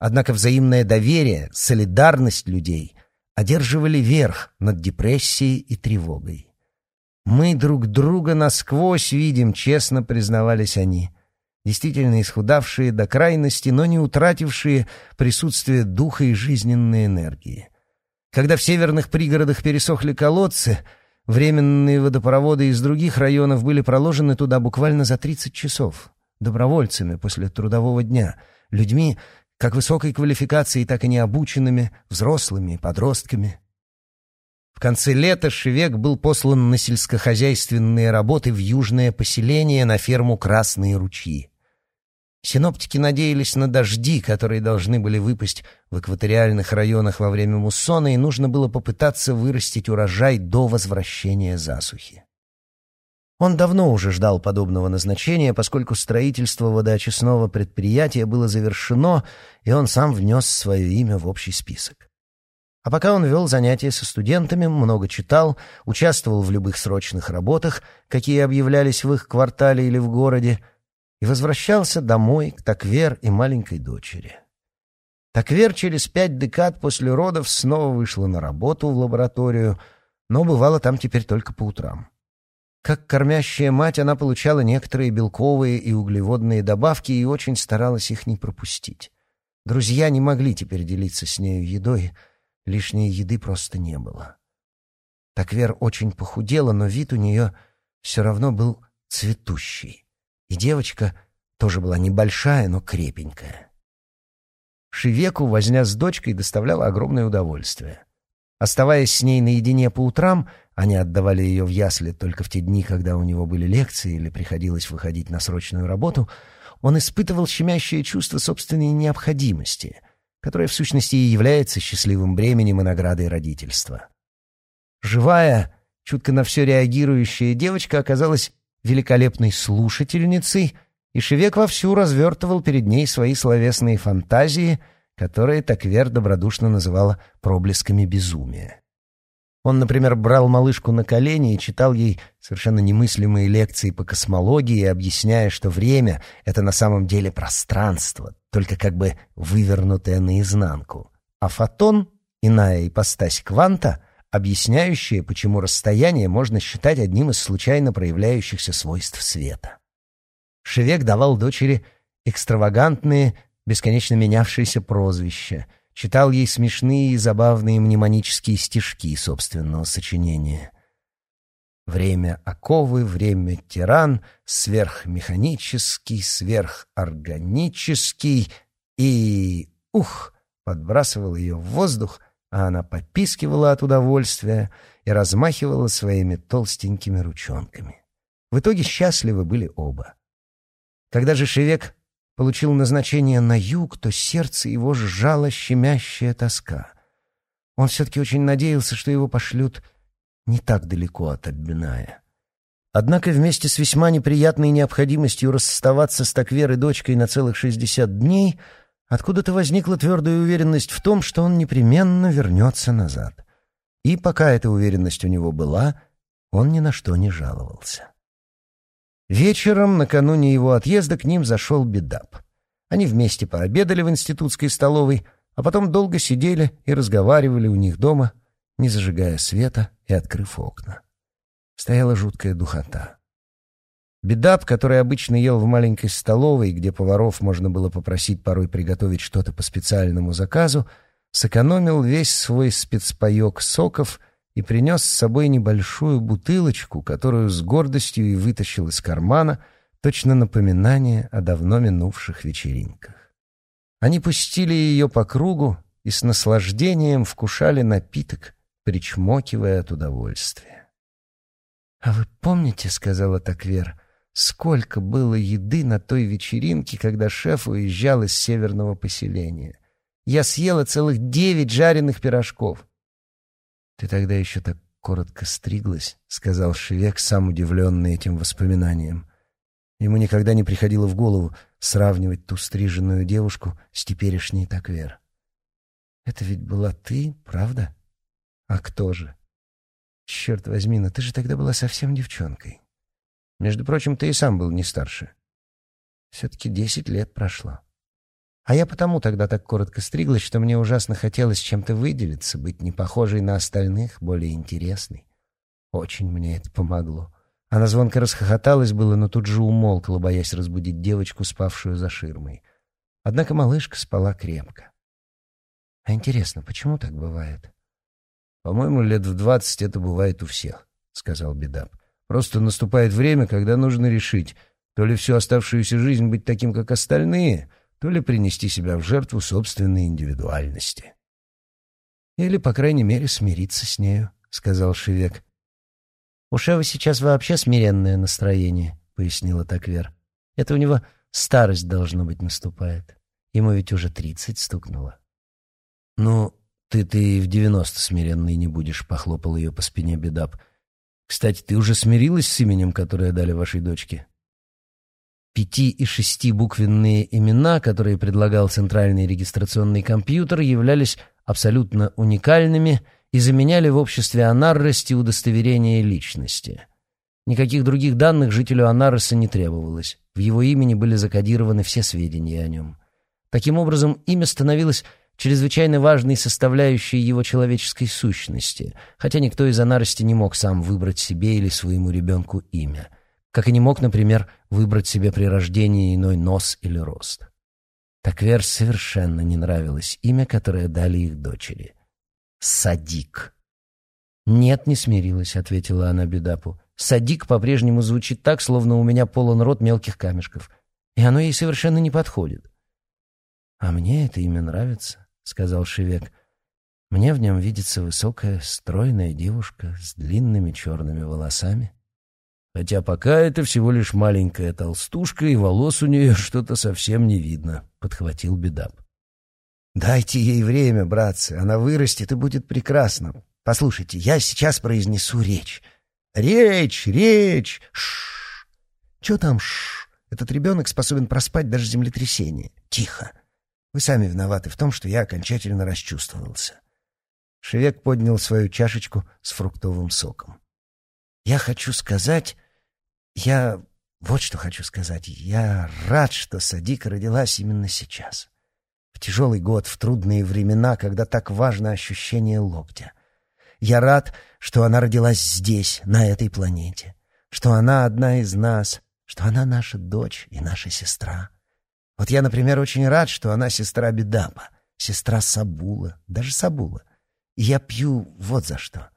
Однако взаимное доверие, солидарность людей одерживали верх над депрессией и тревогой. «Мы друг друга насквозь видим», — честно признавались они, действительно исхудавшие до крайности, но не утратившие присутствие духа и жизненной энергии. Когда в северных пригородах пересохли колодцы — Временные водопроводы из других районов были проложены туда буквально за 30 часов. Добровольцами после трудового дня. Людьми как высокой квалификации, так и необученными, взрослыми, подростками. В конце лета Шевек был послан на сельскохозяйственные работы в южное поселение на ферму «Красные ручьи». Синоптики надеялись на дожди, которые должны были выпасть в экваториальных районах во время муссона, и нужно было попытаться вырастить урожай до возвращения засухи. Он давно уже ждал подобного назначения, поскольку строительство водоочистного предприятия было завершено, и он сам внес свое имя в общий список. А пока он вел занятия со студентами, много читал, участвовал в любых срочных работах, какие объявлялись в их квартале или в городе, и возвращался домой к Таквер и маленькой дочери. Таквер через пять декад после родов снова вышла на работу в лабораторию, но бывала там теперь только по утрам. Как кормящая мать, она получала некоторые белковые и углеводные добавки и очень старалась их не пропустить. Друзья не могли теперь делиться с нею едой, лишней еды просто не было. Таквер очень похудела, но вид у нее все равно был цветущий. И девочка тоже была небольшая, но крепенькая. Шевеку возня с дочкой доставляла огромное удовольствие. Оставаясь с ней наедине по утрам, они отдавали ее в ясли только в те дни, когда у него были лекции или приходилось выходить на срочную работу, он испытывал щемящее чувство собственной необходимости, которое в сущности и является счастливым бременем и наградой родительства. Живая, чутко на все реагирующая девочка оказалась великолепной слушательницей, и Шевек вовсю развертывал перед ней свои словесные фантазии, которые Таквер добродушно называла проблесками безумия. Он, например, брал малышку на колени и читал ей совершенно немыслимые лекции по космологии, объясняя, что время — это на самом деле пространство, только как бы вывернутое наизнанку. А фотон — иная ипостась кванта, объясняющая, почему расстояние можно считать одним из случайно проявляющихся свойств света. Шевек давал дочери экстравагантные, бесконечно менявшиеся прозвища — читал ей смешные и забавные мнемонические стишки собственного сочинения. Время оковы, время тиран, сверхмеханический, сверхорганический и... Ух! Подбрасывал ее в воздух, а она попискивала от удовольствия и размахивала своими толстенькими ручонками. В итоге счастливы были оба. Когда же Шевек получил назначение на юг, то сердце его сжало щемящая тоска. Он все-таки очень надеялся, что его пошлют не так далеко от Аббиная. Однако вместе с весьма неприятной необходимостью расставаться с Такверой дочкой на целых шестьдесят дней откуда-то возникла твердая уверенность в том, что он непременно вернется назад. И пока эта уверенность у него была, он ни на что не жаловался. Вечером, накануне его отъезда, к ним зашел Бедап. Они вместе пообедали в институтской столовой, а потом долго сидели и разговаривали у них дома, не зажигая света и открыв окна. Стояла жуткая духота. Бедап, который обычно ел в маленькой столовой, где поваров можно было попросить порой приготовить что-то по специальному заказу, сэкономил весь свой спецпаек соков — и принес с собой небольшую бутылочку, которую с гордостью и вытащил из кармана, точно напоминание о давно минувших вечеринках. Они пустили ее по кругу и с наслаждением вкушали напиток, причмокивая от удовольствия. «А вы помните, — сказала Таквер, — сколько было еды на той вечеринке, когда шеф уезжал из северного поселения? Я съела целых девять жареных пирожков». «Ты тогда еще так коротко стриглась», — сказал Шевек, сам удивленный этим воспоминанием. Ему никогда не приходило в голову сравнивать ту стриженную девушку с теперешней Таквер. «Это ведь была ты, правда? А кто же?» «Черт возьми, но ты же тогда была совсем девчонкой. Между прочим, ты и сам был не старше. Все-таки десять лет прошло». А я потому тогда так коротко стриглась, что мне ужасно хотелось чем-то выделиться, быть не похожей на остальных, более интересной. Очень мне это помогло. Она звонко расхохоталась было, но тут же умолкла, боясь разбудить девочку, спавшую за ширмой. Однако малышка спала крепко. А интересно, почему так бывает? По-моему, лет в двадцать это бывает у всех, сказал Бедап. Просто наступает время, когда нужно решить, то ли всю оставшуюся жизнь быть таким, как остальные — то ли принести себя в жертву собственной индивидуальности. Или, по крайней мере, смириться с нею, — сказал Шевек. «У Шева сейчас вообще смиренное настроение», — пояснила Таквер. «Это у него старость, должно быть, наступает. Ему ведь уже тридцать стукнуло». «Ну, ты-ты и в девяносто смиренный не будешь», — похлопал ее по спине Бедап. «Кстати, ты уже смирилась с именем, которое дали вашей дочке?» Пяти- и шестибуквенные имена, которые предлагал центральный регистрационный компьютер, являлись абсолютно уникальными и заменяли в обществе Анаррости удостоверение личности. Никаких других данных жителю Анарроса не требовалось. В его имени были закодированы все сведения о нем. Таким образом, имя становилось чрезвычайно важной составляющей его человеческой сущности, хотя никто из Анарости не мог сам выбрать себе или своему ребенку имя — как и не мог, например, выбрать себе при рождении иной нос или рост. Таквер совершенно не нравилось имя, которое дали их дочери. Садик. «Нет, не смирилась», — ответила она Бедапу. «Садик по-прежнему звучит так, словно у меня полон рот мелких камешков, и оно ей совершенно не подходит». «А мне это имя нравится», — сказал Шевек. «Мне в нем видится высокая, стройная девушка с длинными черными волосами». Хотя пока это всего лишь маленькая толстушка, и волос у нее что-то совсем не видно, — подхватил Бедап. «Дайте ей время, братцы, она вырастет и будет прекрасно. Послушайте, я сейчас произнесу речь. Речь, речь, шш. Че там шш? Этот ребенок способен проспать даже землетрясение. Тихо. Вы сами виноваты в том, что я окончательно расчувствовался». Шевек поднял свою чашечку с фруктовым соком. «Я хочу сказать, я вот что хочу сказать. Я рад, что Садика родилась именно сейчас. В тяжелый год, в трудные времена, когда так важно ощущение локтя. Я рад, что она родилась здесь, на этой планете. Что она одна из нас, что она наша дочь и наша сестра. Вот я, например, очень рад, что она сестра Бедапа, сестра Сабула, даже Сабула. И я пью вот за что.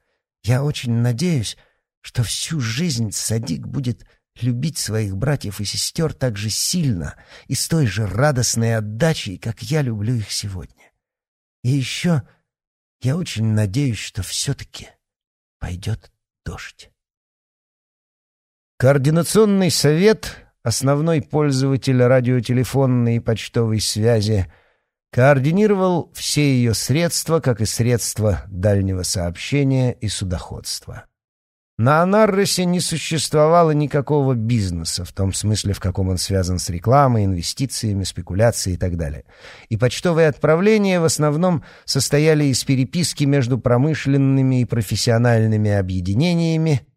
Я очень надеюсь, что всю жизнь Садик будет любить своих братьев и сестер так же сильно и с той же радостной отдачей, как я люблю их сегодня. И еще я очень надеюсь, что все-таки пойдет дождь. Координационный совет, основной пользователь радиотелефонной и почтовой связи, координировал все ее средства, как и средства дальнего сообщения и судоходства. На Анарросе не существовало никакого бизнеса, в том смысле, в каком он связан с рекламой, инвестициями, спекуляцией и так далее. И почтовые отправления в основном состояли из переписки между промышленными и профессиональными объединениями,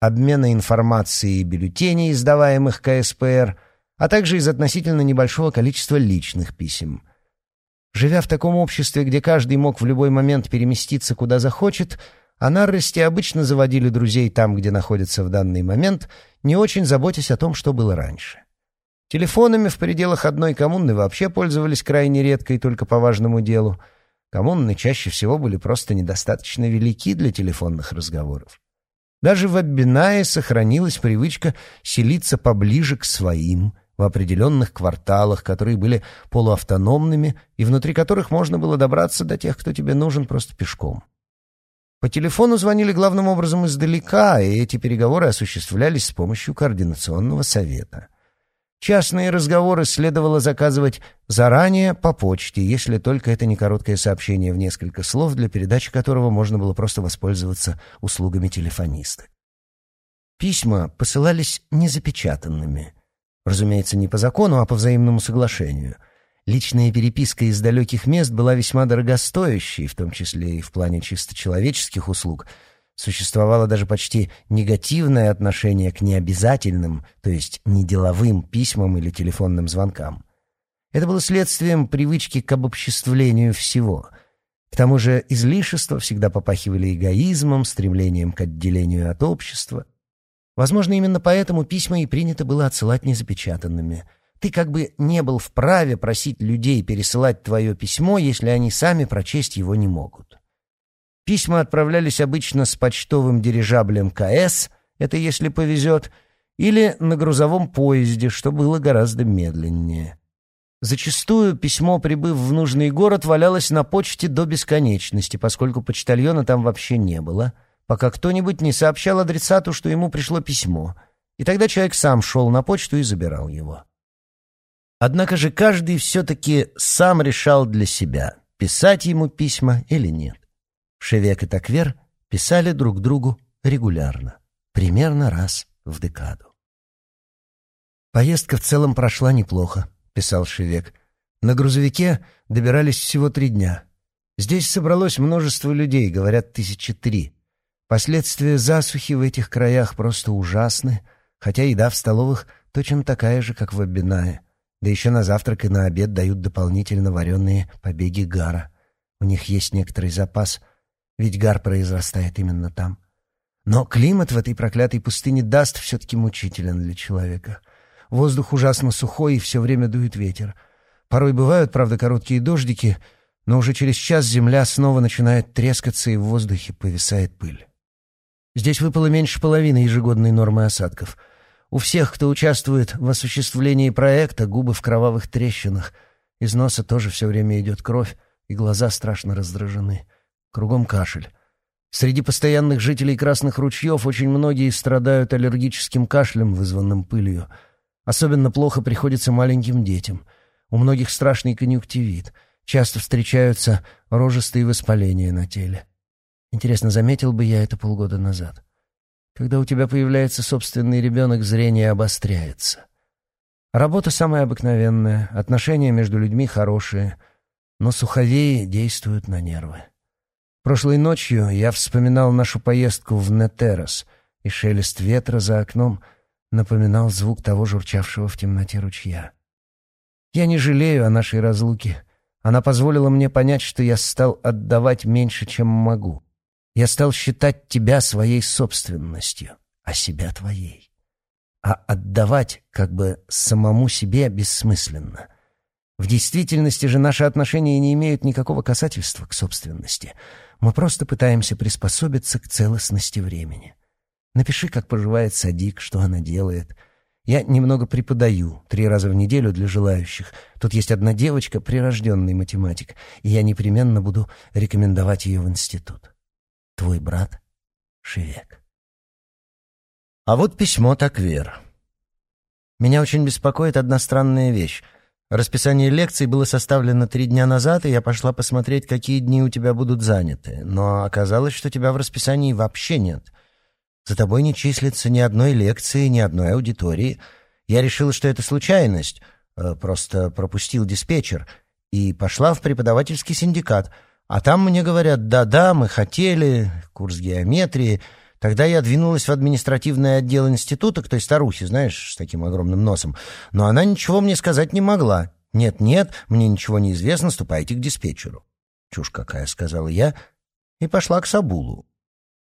обмена информацией и бюллетеней, издаваемых КСПР, а также из относительно небольшого количества личных писем. Живя в таком обществе, где каждый мог в любой момент переместиться куда захочет – а Наррости обычно заводили друзей там, где находятся в данный момент, не очень заботясь о том, что было раньше. Телефонами в пределах одной коммуны вообще пользовались крайне редко и только по важному делу. Коммуны чаще всего были просто недостаточно велики для телефонных разговоров. Даже в Аббинае сохранилась привычка селиться поближе к своим, в определенных кварталах, которые были полуавтономными и внутри которых можно было добраться до тех, кто тебе нужен, просто пешком. По телефону звонили главным образом издалека, и эти переговоры осуществлялись с помощью координационного совета. Частные разговоры следовало заказывать заранее по почте, если только это не короткое сообщение в несколько слов, для передачи которого можно было просто воспользоваться услугами телефониста. Письма посылались незапечатанными. Разумеется, не по закону, а по взаимному соглашению — Личная переписка из далеких мест была весьма дорогостоящей, в том числе и в плане чисто человеческих услуг. Существовало даже почти негативное отношение к необязательным, то есть неделовым письмам или телефонным звонкам. Это было следствием привычки к обобществлению всего. К тому же излишества всегда попахивали эгоизмом, стремлением к отделению от общества. Возможно, именно поэтому письма и принято было отсылать незапечатанными – ты как бы не был вправе просить людей пересылать твое письмо, если они сами прочесть его не могут. Письма отправлялись обычно с почтовым дирижаблем КС, это если повезет, или на грузовом поезде, что было гораздо медленнее. Зачастую письмо, прибыв в нужный город, валялось на почте до бесконечности, поскольку почтальона там вообще не было, пока кто-нибудь не сообщал адресату, что ему пришло письмо, и тогда человек сам шел на почту и забирал его. Однако же каждый все-таки сам решал для себя, писать ему письма или нет. Шевек и Таквер писали друг другу регулярно, примерно раз в декаду. «Поездка в целом прошла неплохо», — писал Шевек. «На грузовике добирались всего три дня. Здесь собралось множество людей, говорят, тысячи три. Последствия засухи в этих краях просто ужасны, хотя еда в столовых точно такая же, как в Абинае. Да еще на завтрак и на обед дают дополнительно вареные побеги гара. У них есть некоторый запас, ведь гар произрастает именно там. Но климат в этой проклятой пустыне даст все-таки мучителен для человека. Воздух ужасно сухой, и все время дует ветер. Порой бывают, правда, короткие дождики, но уже через час земля снова начинает трескаться, и в воздухе повисает пыль. Здесь выпало меньше половины ежегодной нормы осадков. У всех, кто участвует в осуществлении проекта, губы в кровавых трещинах. Из носа тоже все время идет кровь, и глаза страшно раздражены. Кругом кашель. Среди постоянных жителей Красных ручьев очень многие страдают аллергическим кашлем, вызванным пылью. Особенно плохо приходится маленьким детям. У многих страшный конъюнктивит. Часто встречаются рожистые воспаления на теле. Интересно, заметил бы я это полгода назад. Когда у тебя появляется собственный ребенок, зрение обостряется. Работа самая обыкновенная, отношения между людьми хорошие, но суховеи действуют на нервы. Прошлой ночью я вспоминал нашу поездку в Нетерос, и шелест ветра за окном напоминал звук того журчавшего в темноте ручья. Я не жалею о нашей разлуке. Она позволила мне понять, что я стал отдавать меньше, чем могу. Я стал считать тебя своей собственностью, а себя твоей. А отдавать как бы самому себе бессмысленно. В действительности же наши отношения не имеют никакого касательства к собственности. Мы просто пытаемся приспособиться к целостности времени. Напиши, как поживает Садик, что она делает. Я немного преподаю, три раза в неделю для желающих. Тут есть одна девочка, прирожденный математик, и я непременно буду рекомендовать ее в институт. Твой брат Шевек. А вот письмо Таквер. Меня очень беспокоит одна странная вещь. Расписание лекций было составлено три дня назад, и я пошла посмотреть, какие дни у тебя будут заняты. Но оказалось, что тебя в расписании вообще нет. За тобой не числится ни одной лекции, ни одной аудитории. Я решила, что это случайность, э, просто пропустил диспетчер, и пошла в преподавательский синдикат — а там мне говорят, да-да, мы хотели, курс геометрии. Тогда я двинулась в административный отдел института к той старухе, знаешь, с таким огромным носом. Но она ничего мне сказать не могла. «Нет-нет, мне ничего не известно, ступайте к диспетчеру». «Чушь какая», — сказала я, и пошла к Сабулу.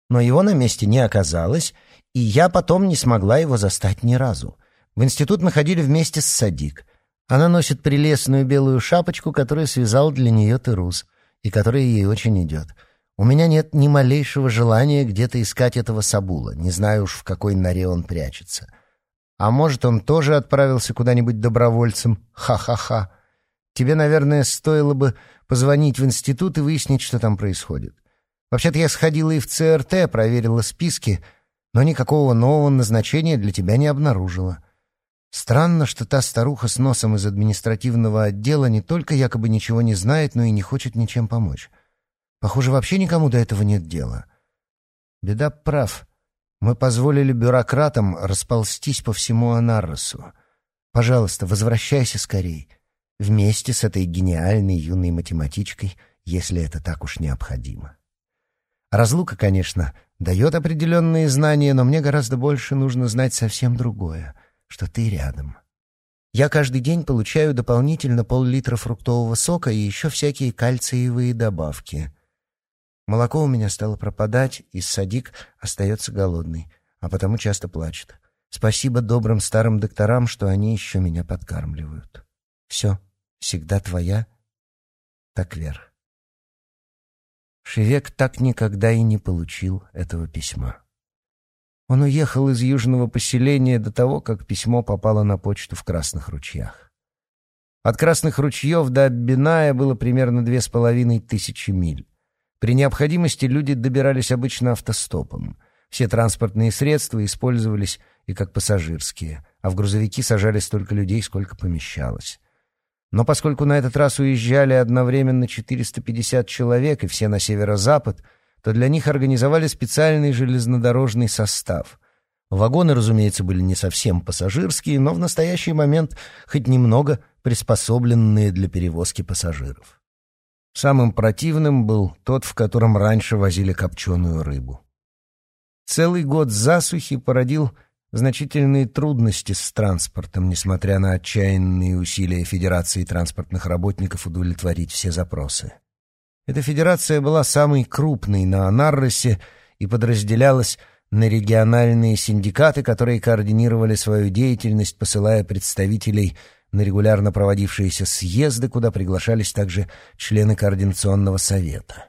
Но его на месте не оказалось, и я потом не смогла его застать ни разу. В институт мы ходили вместе с Садик. Она носит прелестную белую шапочку, которую связал для нее Терус и которая ей очень идет. У меня нет ни малейшего желания где-то искать этого Сабула, не знаю уж, в какой норе он прячется. А может, он тоже отправился куда-нибудь добровольцем? Ха-ха-ха. Тебе, наверное, стоило бы позвонить в институт и выяснить, что там происходит. Вообще-то я сходила и в ЦРТ, проверила списки, но никакого нового назначения для тебя не обнаружила. Странно, что та старуха с носом из административного отдела не только якобы ничего не знает, но и не хочет ничем помочь. Похоже, вообще никому до этого нет дела. Беда прав. Мы позволили бюрократам расползтись по всему Анарросу. Пожалуйста, возвращайся скорей. Вместе с этой гениальной юной математичкой, если это так уж необходимо. Разлука, конечно, дает определенные знания, но мне гораздо больше нужно знать совсем другое — что ты рядом. Я каждый день получаю дополнительно пол-литра фруктового сока и еще всякие кальциевые добавки. Молоко у меня стало пропадать, и Садик остается голодный, а потому часто плачет. Спасибо добрым старым докторам, что они еще меня подкармливают. Все, всегда твоя, так вер. Шевек так никогда и не получил этого письма. Он уехал из южного поселения до того, как письмо попало на почту в Красных ручьях. От Красных ручьев до Аббиная было примерно две с половиной тысячи миль. При необходимости люди добирались обычно автостопом. Все транспортные средства использовались и как пассажирские, а в грузовики сажали столько людей, сколько помещалось. Но поскольку на этот раз уезжали одновременно 450 человек и все на северо-запад — то для них организовали специальный железнодорожный состав. Вагоны, разумеется, были не совсем пассажирские, но в настоящий момент хоть немного приспособленные для перевозки пассажиров. Самым противным был тот, в котором раньше возили копченую рыбу. Целый год засухи породил значительные трудности с транспортом, несмотря на отчаянные усилия Федерации транспортных работников удовлетворить все запросы. Эта федерация была самой крупной на Анарросе и подразделялась на региональные синдикаты, которые координировали свою деятельность, посылая представителей на регулярно проводившиеся съезды, куда приглашались также члены Координационного совета.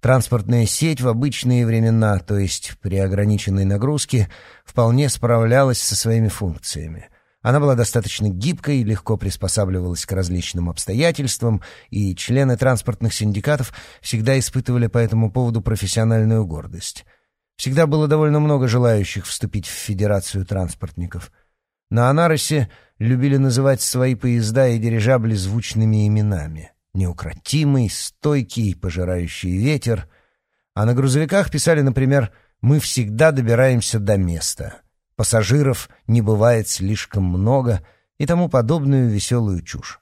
Транспортная сеть в обычные времена, то есть при ограниченной нагрузке, вполне справлялась со своими функциями. Она была достаточно гибкой, легко приспосабливалась к различным обстоятельствам, и члены транспортных синдикатов всегда испытывали по этому поводу профессиональную гордость. Всегда было довольно много желающих вступить в Федерацию транспортников. На Анаросе любили называть свои поезда и дирижабли звучными именами — неукротимый, стойкий, пожирающий ветер. А на грузовиках писали, например, «Мы всегда добираемся до места», «Пассажиров не бывает слишком много» и тому подобную веселую чушь.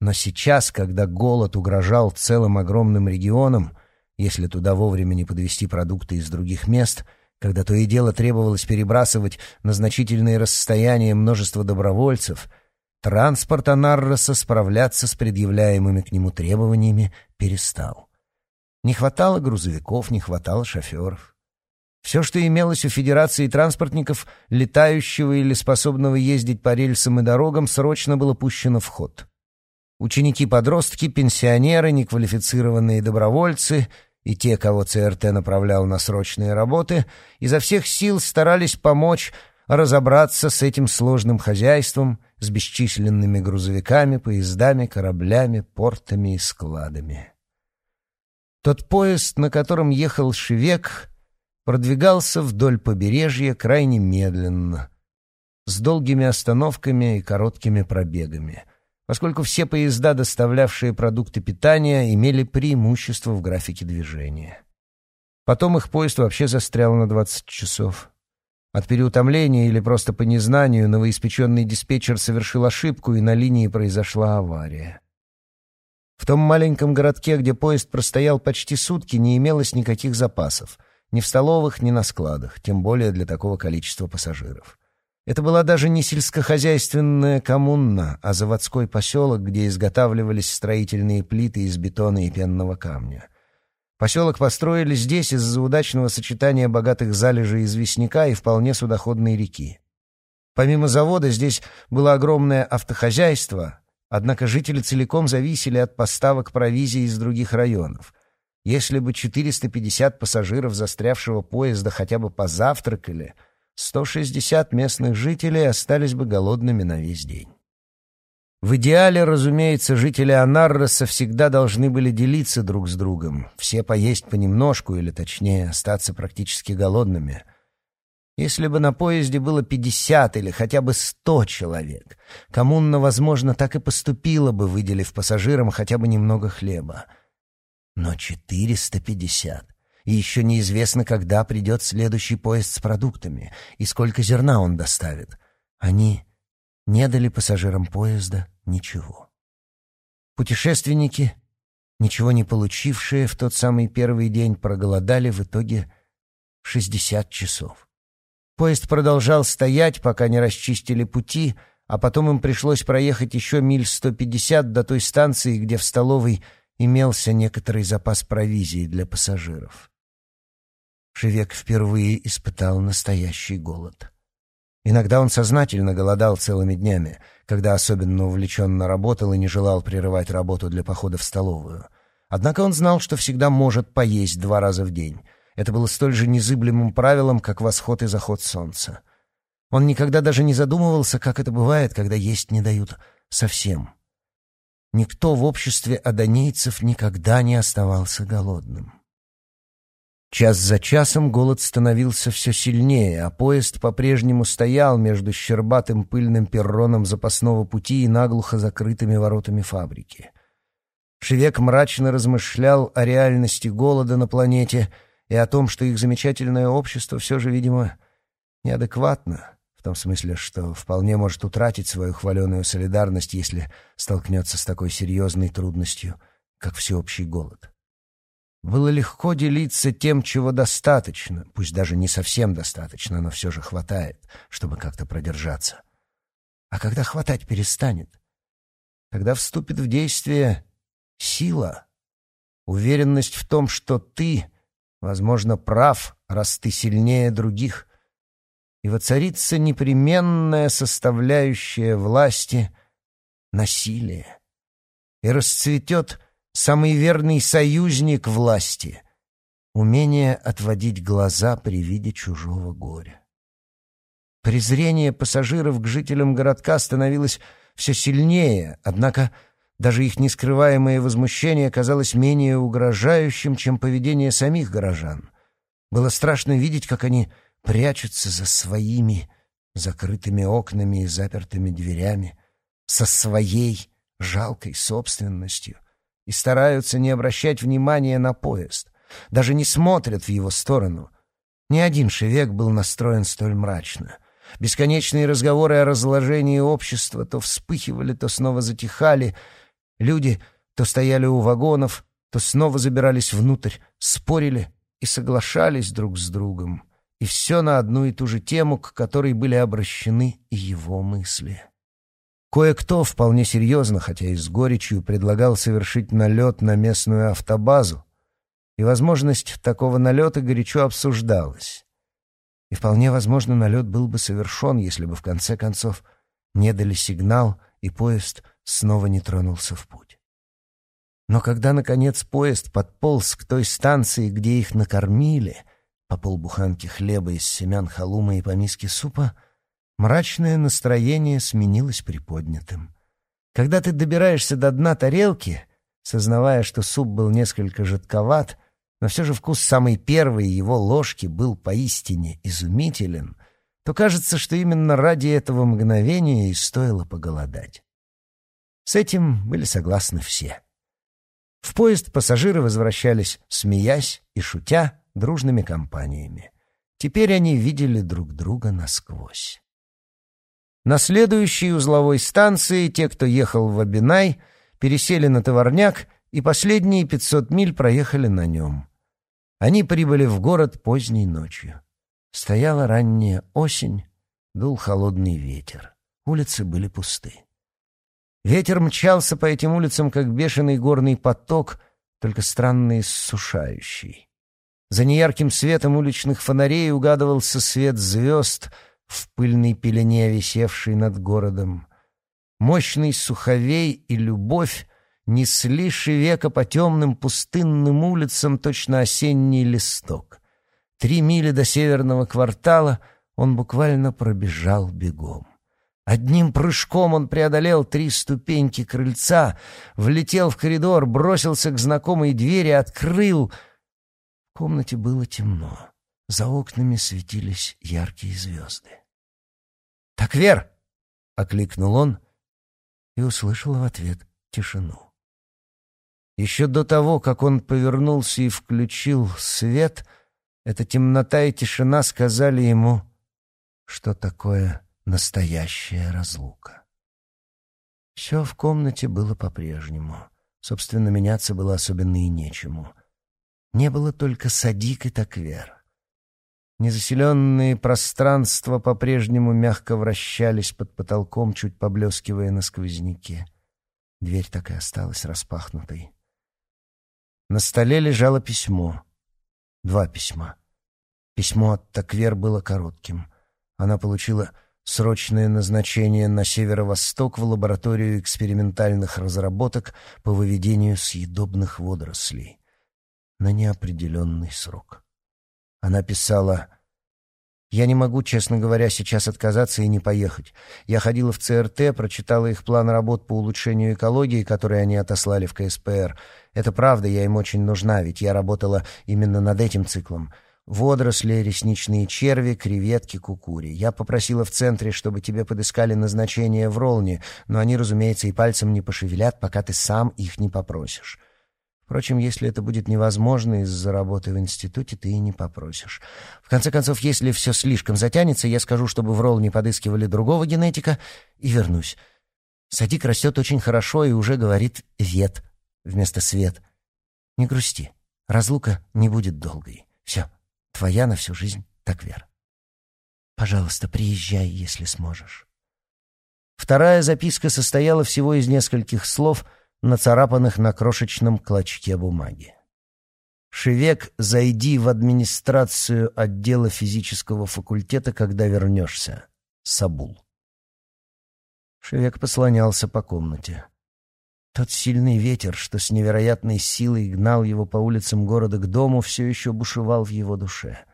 Но сейчас, когда голод угрожал целым огромным регионам, если туда вовремя не подвести продукты из других мест, когда то и дело требовалось перебрасывать на значительные расстояния множество добровольцев — Транспорт Анарроса справляться с предъявляемыми к нему требованиями перестал. Не хватало грузовиков, не хватало шоферов. Все, что имелось у Федерации транспортников, летающего или способного ездить по рельсам и дорогам, срочно было пущено в ход. Ученики-подростки, пенсионеры, неквалифицированные добровольцы и те, кого ЦРТ направлял на срочные работы, изо всех сил старались помочь разобраться с этим сложным хозяйством, с бесчисленными грузовиками, поездами, кораблями, портами и складами. Тот поезд, на котором ехал Шевек, продвигался вдоль побережья крайне медленно, с долгими остановками и короткими пробегами, поскольку все поезда, доставлявшие продукты питания, имели преимущество в графике движения. Потом их поезд вообще застрял на 20 часов. От переутомления или просто по незнанию новоиспеченный диспетчер совершил ошибку, и на линии произошла авария. В том маленьком городке, где поезд простоял почти сутки, не имелось никаких запасов. Ни в столовых, ни на складах, тем более для такого количества пассажиров. Это была даже не сельскохозяйственная коммуна, а заводской поселок, где изготавливались строительные плиты из бетона и пенного камня. Поселок построили здесь из-за удачного сочетания богатых залежей известняка и вполне судоходной реки. Помимо завода здесь было огромное автохозяйство, однако жители целиком зависели от поставок провизии из других районов. Если бы 450 пассажиров застрявшего поезда хотя бы позавтракали, 160 местных жителей остались бы голодными на весь день. В идеале, разумеется, жители Анарроса всегда должны были делиться друг с другом, все поесть понемножку, или, точнее, остаться практически голодными. Если бы на поезде было пятьдесят или хотя бы сто человек, коммуна, возможно, так и поступила бы, выделив пассажирам хотя бы немного хлеба. Но четыреста пятьдесят. И еще неизвестно, когда придет следующий поезд с продуктами и сколько зерна он доставит. Они не дали пассажирам поезда ничего. Путешественники, ничего не получившие в тот самый первый день, проголодали в итоге 60 часов. Поезд продолжал стоять, пока не расчистили пути, а потом им пришлось проехать еще миль 150 до той станции, где в столовой имелся некоторый запас провизии для пассажиров. Шевек впервые испытал настоящий голод. Иногда он сознательно голодал целыми днями, когда особенно увлеченно работал и не желал прерывать работу для похода в столовую. Однако он знал, что всегда может поесть два раза в день. Это было столь же незыблемым правилом, как восход и заход солнца. Он никогда даже не задумывался, как это бывает, когда есть не дают совсем. Никто в обществе адонейцев никогда не оставался голодным. Час за часом голод становился все сильнее, а поезд по-прежнему стоял между щербатым пыльным перроном запасного пути и наглухо закрытыми воротами фабрики. Шевек мрачно размышлял о реальности голода на планете и о том, что их замечательное общество все же, видимо, неадекватно, том смысле, что вполне может утратить свою хваленую солидарность, если столкнется с такой серьезной трудностью, как всеобщий голод. Было легко делиться тем, чего достаточно, пусть даже не совсем достаточно, но все же хватает, чтобы как-то продержаться. А когда хватать перестанет? Тогда вступит в действие сила, уверенность в том, что ты, возможно, прав, раз ты сильнее других, и воцарится непременная составляющая власти насилие. И расцветет самый верный союзник власти — умение отводить глаза при виде чужого горя. Презрение пассажиров к жителям городка становилось все сильнее, однако даже их нескрываемое возмущение казалось менее угрожающим, чем поведение самих горожан. Было страшно видеть, как они прячутся за своими закрытыми окнами и запертыми дверями, со своей жалкой собственностью, и стараются не обращать внимания на поезд, даже не смотрят в его сторону. Ни один шевек был настроен столь мрачно. Бесконечные разговоры о разложении общества то вспыхивали, то снова затихали. Люди то стояли у вагонов, то снова забирались внутрь, спорили и соглашались друг с другом. И все на одну и ту же тему, к которой были обращены и его мысли. Кое-кто вполне серьезно, хотя и с горечью, предлагал совершить налет на местную автобазу, и возможность такого налета горячо обсуждалась. И вполне возможно, налет был бы совершен, если бы в конце концов не дали сигнал, и поезд снова не тронулся в путь. Но когда, наконец, поезд подполз к той станции, где их накормили, по полбуханки хлеба из семян халума и по миске супа, Мрачное настроение сменилось приподнятым. Когда ты добираешься до дна тарелки, сознавая, что суп был несколько жидковат, но все же вкус самой первой его ложки был поистине изумителен, то кажется, что именно ради этого мгновения и стоило поголодать. С этим были согласны все. В поезд пассажиры возвращались, смеясь и шутя, дружными компаниями. Теперь они видели друг друга насквозь. На следующей узловой станции те, кто ехал в Абинай, пересели на товарняк и последние 500 миль проехали на нем. Они прибыли в город поздней ночью. Стояла ранняя осень, дул холодный ветер. Улицы были пусты. Ветер мчался по этим улицам, как бешеный горный поток, только странно иссушающий. За неярким светом уличных фонарей угадывался свет звезд — в пыльной пелене, висевшей над городом. Мощный суховей и любовь несли шевека по темным пустынным улицам точно осенний листок. Три мили до северного квартала он буквально пробежал бегом. Одним прыжком он преодолел три ступеньки крыльца, влетел в коридор, бросился к знакомой двери, открыл. В комнате было темно. За окнами светились яркие звезды. «Так, Вер!» — окликнул он и услышал в ответ тишину. Еще до того, как он повернулся и включил свет, эта темнота и тишина сказали ему, что такое настоящая разлука. Все в комнате было по-прежнему. Собственно, меняться было особенно и нечему. Не было только Садик и Таквер. Незаселенные пространства по-прежнему мягко вращались под потолком, чуть поблескивая на сквозняке. Дверь так и осталась распахнутой. На столе лежало письмо. Два письма. Письмо от Таквер было коротким. Она получила срочное назначение на северо-восток в лабораторию экспериментальных разработок по выведению съедобных водорослей на неопределенный срок. Она писала «Я не могу, честно говоря, сейчас отказаться и не поехать. Я ходила в ЦРТ, прочитала их план работ по улучшению экологии, который они отослали в КСПР. Это правда, я им очень нужна, ведь я работала именно над этим циклом. Водоросли, ресничные черви, креветки, кукури. Я попросила в центре, чтобы тебе подыскали назначение в Ролне, но они, разумеется, и пальцем не пошевелят, пока ты сам их не попросишь. Впрочем, если это будет невозможно из-за работы в институте, ты и не попросишь. В конце концов, если все слишком затянется, я скажу, чтобы в Ролл не подыскивали другого генетика, и вернусь. Садик растет очень хорошо и уже говорит «вет» вместо «свет». Не грусти, разлука не будет долгой. Все, твоя на всю жизнь, так вер. Пожалуйста, приезжай, если сможешь. Вторая записка состояла всего из нескольких слов — нацарапанных на крошечном клочке бумаги. «Шевек, зайди в администрацию отдела физического факультета, когда вернешься. Сабул». Шевек послонялся по комнате. Тот сильный ветер, что с невероятной силой гнал его по улицам города к дому, все еще бушевал в его душе.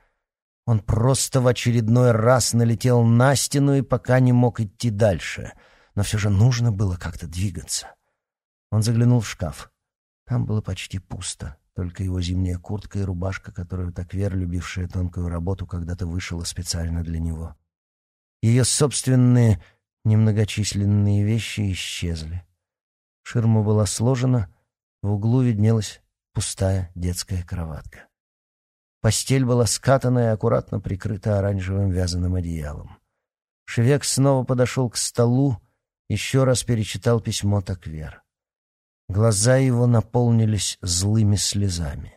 Он просто в очередной раз налетел на стену и пока не мог идти дальше, но все же нужно было как-то двигаться. Он заглянул в шкаф. Там было почти пусто, только его зимняя куртка и рубашка, которую так вер, любившая тонкую работу, когда-то вышила специально для него. Ее собственные немногочисленные вещи исчезли. Ширма была сложена, в углу виднелась пустая детская кроватка. Постель была скатана и аккуратно прикрыта оранжевым вязаным одеялом. Шевек снова подошел к столу, еще раз перечитал письмо Таквер. Глаза его наполнились злыми слезами.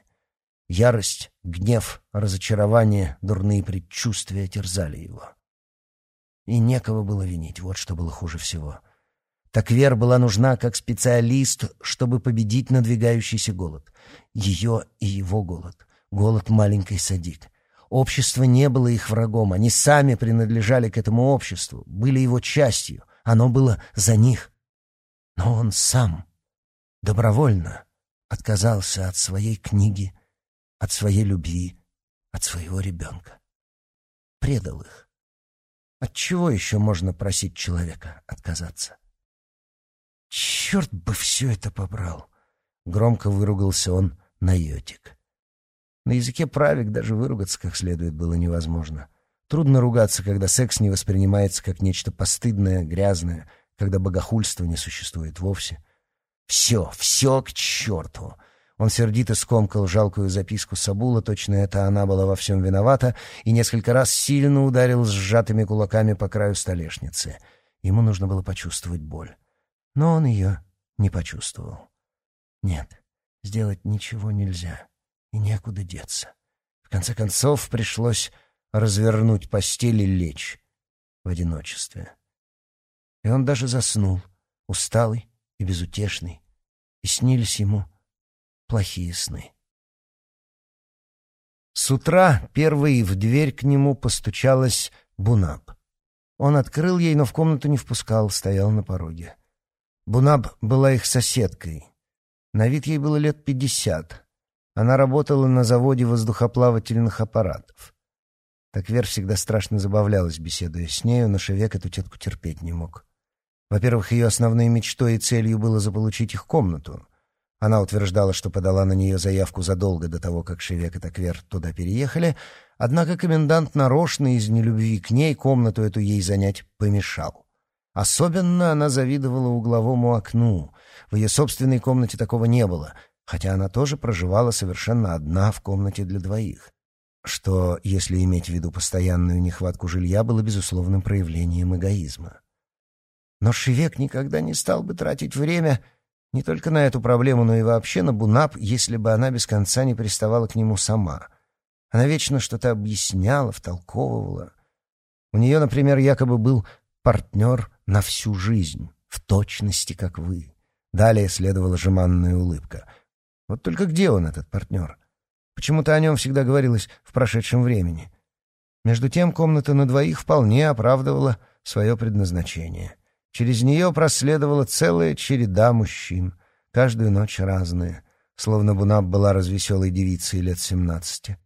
Ярость, гнев, разочарование, дурные предчувствия терзали его. И некого было винить, вот что было хуже всего — так Вера была нужна как специалист, чтобы победить надвигающийся голод. Ее и его голод. Голод маленькой Садик. Общество не было их врагом, они сами принадлежали к этому обществу, были его частью, оно было за них. Но он сам добровольно отказался от своей книги, от своей любви, от своего ребенка. Предал их. От чего еще можно просить человека отказаться? Черт бы все это побрал! Громко выругался он на йотик. На языке правик даже выругаться как следует было невозможно. Трудно ругаться, когда секс не воспринимается как нечто постыдное, грязное, когда богохульства не существует вовсе. Все, все к черту! Он сердито скомкал жалкую записку Сабула, точно это она была во всем виновата, и несколько раз сильно ударил сжатыми кулаками по краю столешницы. Ему нужно было почувствовать боль но он ее не почувствовал. Нет, сделать ничего нельзя, и некуда деться. В конце концов, пришлось развернуть постель и лечь в одиночестве. И он даже заснул, усталый и безутешный, и снились ему плохие сны. С утра первой в дверь к нему постучалась Бунаб. Он открыл ей, но в комнату не впускал, стоял на пороге. Бунаб была их соседкой. На вид ей было лет пятьдесят. Она работала на заводе воздухоплавательных аппаратов. Так Вер всегда страшно забавлялась, беседуя с нею, но Шевек эту тетку терпеть не мог. Во-первых, ее основной мечтой и целью было заполучить их комнату. Она утверждала, что подала на нее заявку задолго до того, как Шевек и Таквер туда переехали, однако комендант нарочно из нелюбви к ней комнату эту ей занять помешал. Особенно она завидовала угловому окну. В ее собственной комнате такого не было, хотя она тоже проживала совершенно одна в комнате для двоих. Что, если иметь в виду постоянную нехватку жилья, было безусловным проявлением эгоизма. Но Шевек никогда не стал бы тратить время не только на эту проблему, но и вообще на Бунап, если бы она без конца не приставала к нему сама. Она вечно что-то объясняла, втолковывала. У нее, например, якобы был партнер на всю жизнь, в точности, как вы. Далее следовала жеманная улыбка. Вот только где он, этот партнер? Почему-то о нем всегда говорилось в прошедшем времени. Между тем комната на двоих вполне оправдывала свое предназначение. Через нее проследовала целая череда мужчин, каждую ночь разные, словно Бунаб была развеселой девицей лет семнадцати.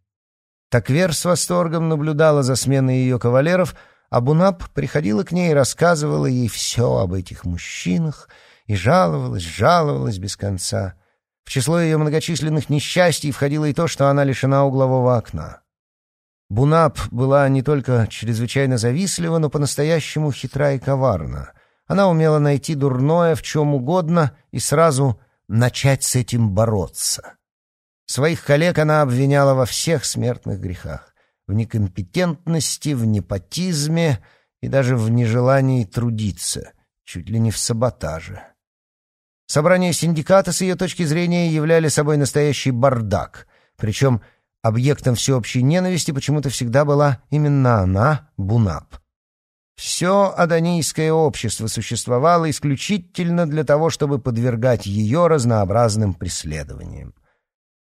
Таквер с восторгом наблюдала за сменой ее кавалеров — Абунаб приходила к ней и рассказывала ей все об этих мужчинах и жаловалась, жаловалась без конца. В число ее многочисленных несчастий входило и то, что она лишена углового окна. Бунаб была не только чрезвычайно завистлива, но по-настоящему хитра и коварна. Она умела найти дурное в чем угодно и сразу начать с этим бороться. Своих коллег она обвиняла во всех смертных грехах в некомпетентности, в непотизме и даже в нежелании трудиться, чуть ли не в саботаже. Собрания синдиката с ее точки зрения являли собой настоящий бардак, причем объектом всеобщей ненависти почему-то всегда была именно она, Бунап. Все адонийское общество существовало исключительно для того, чтобы подвергать ее разнообразным преследованиям.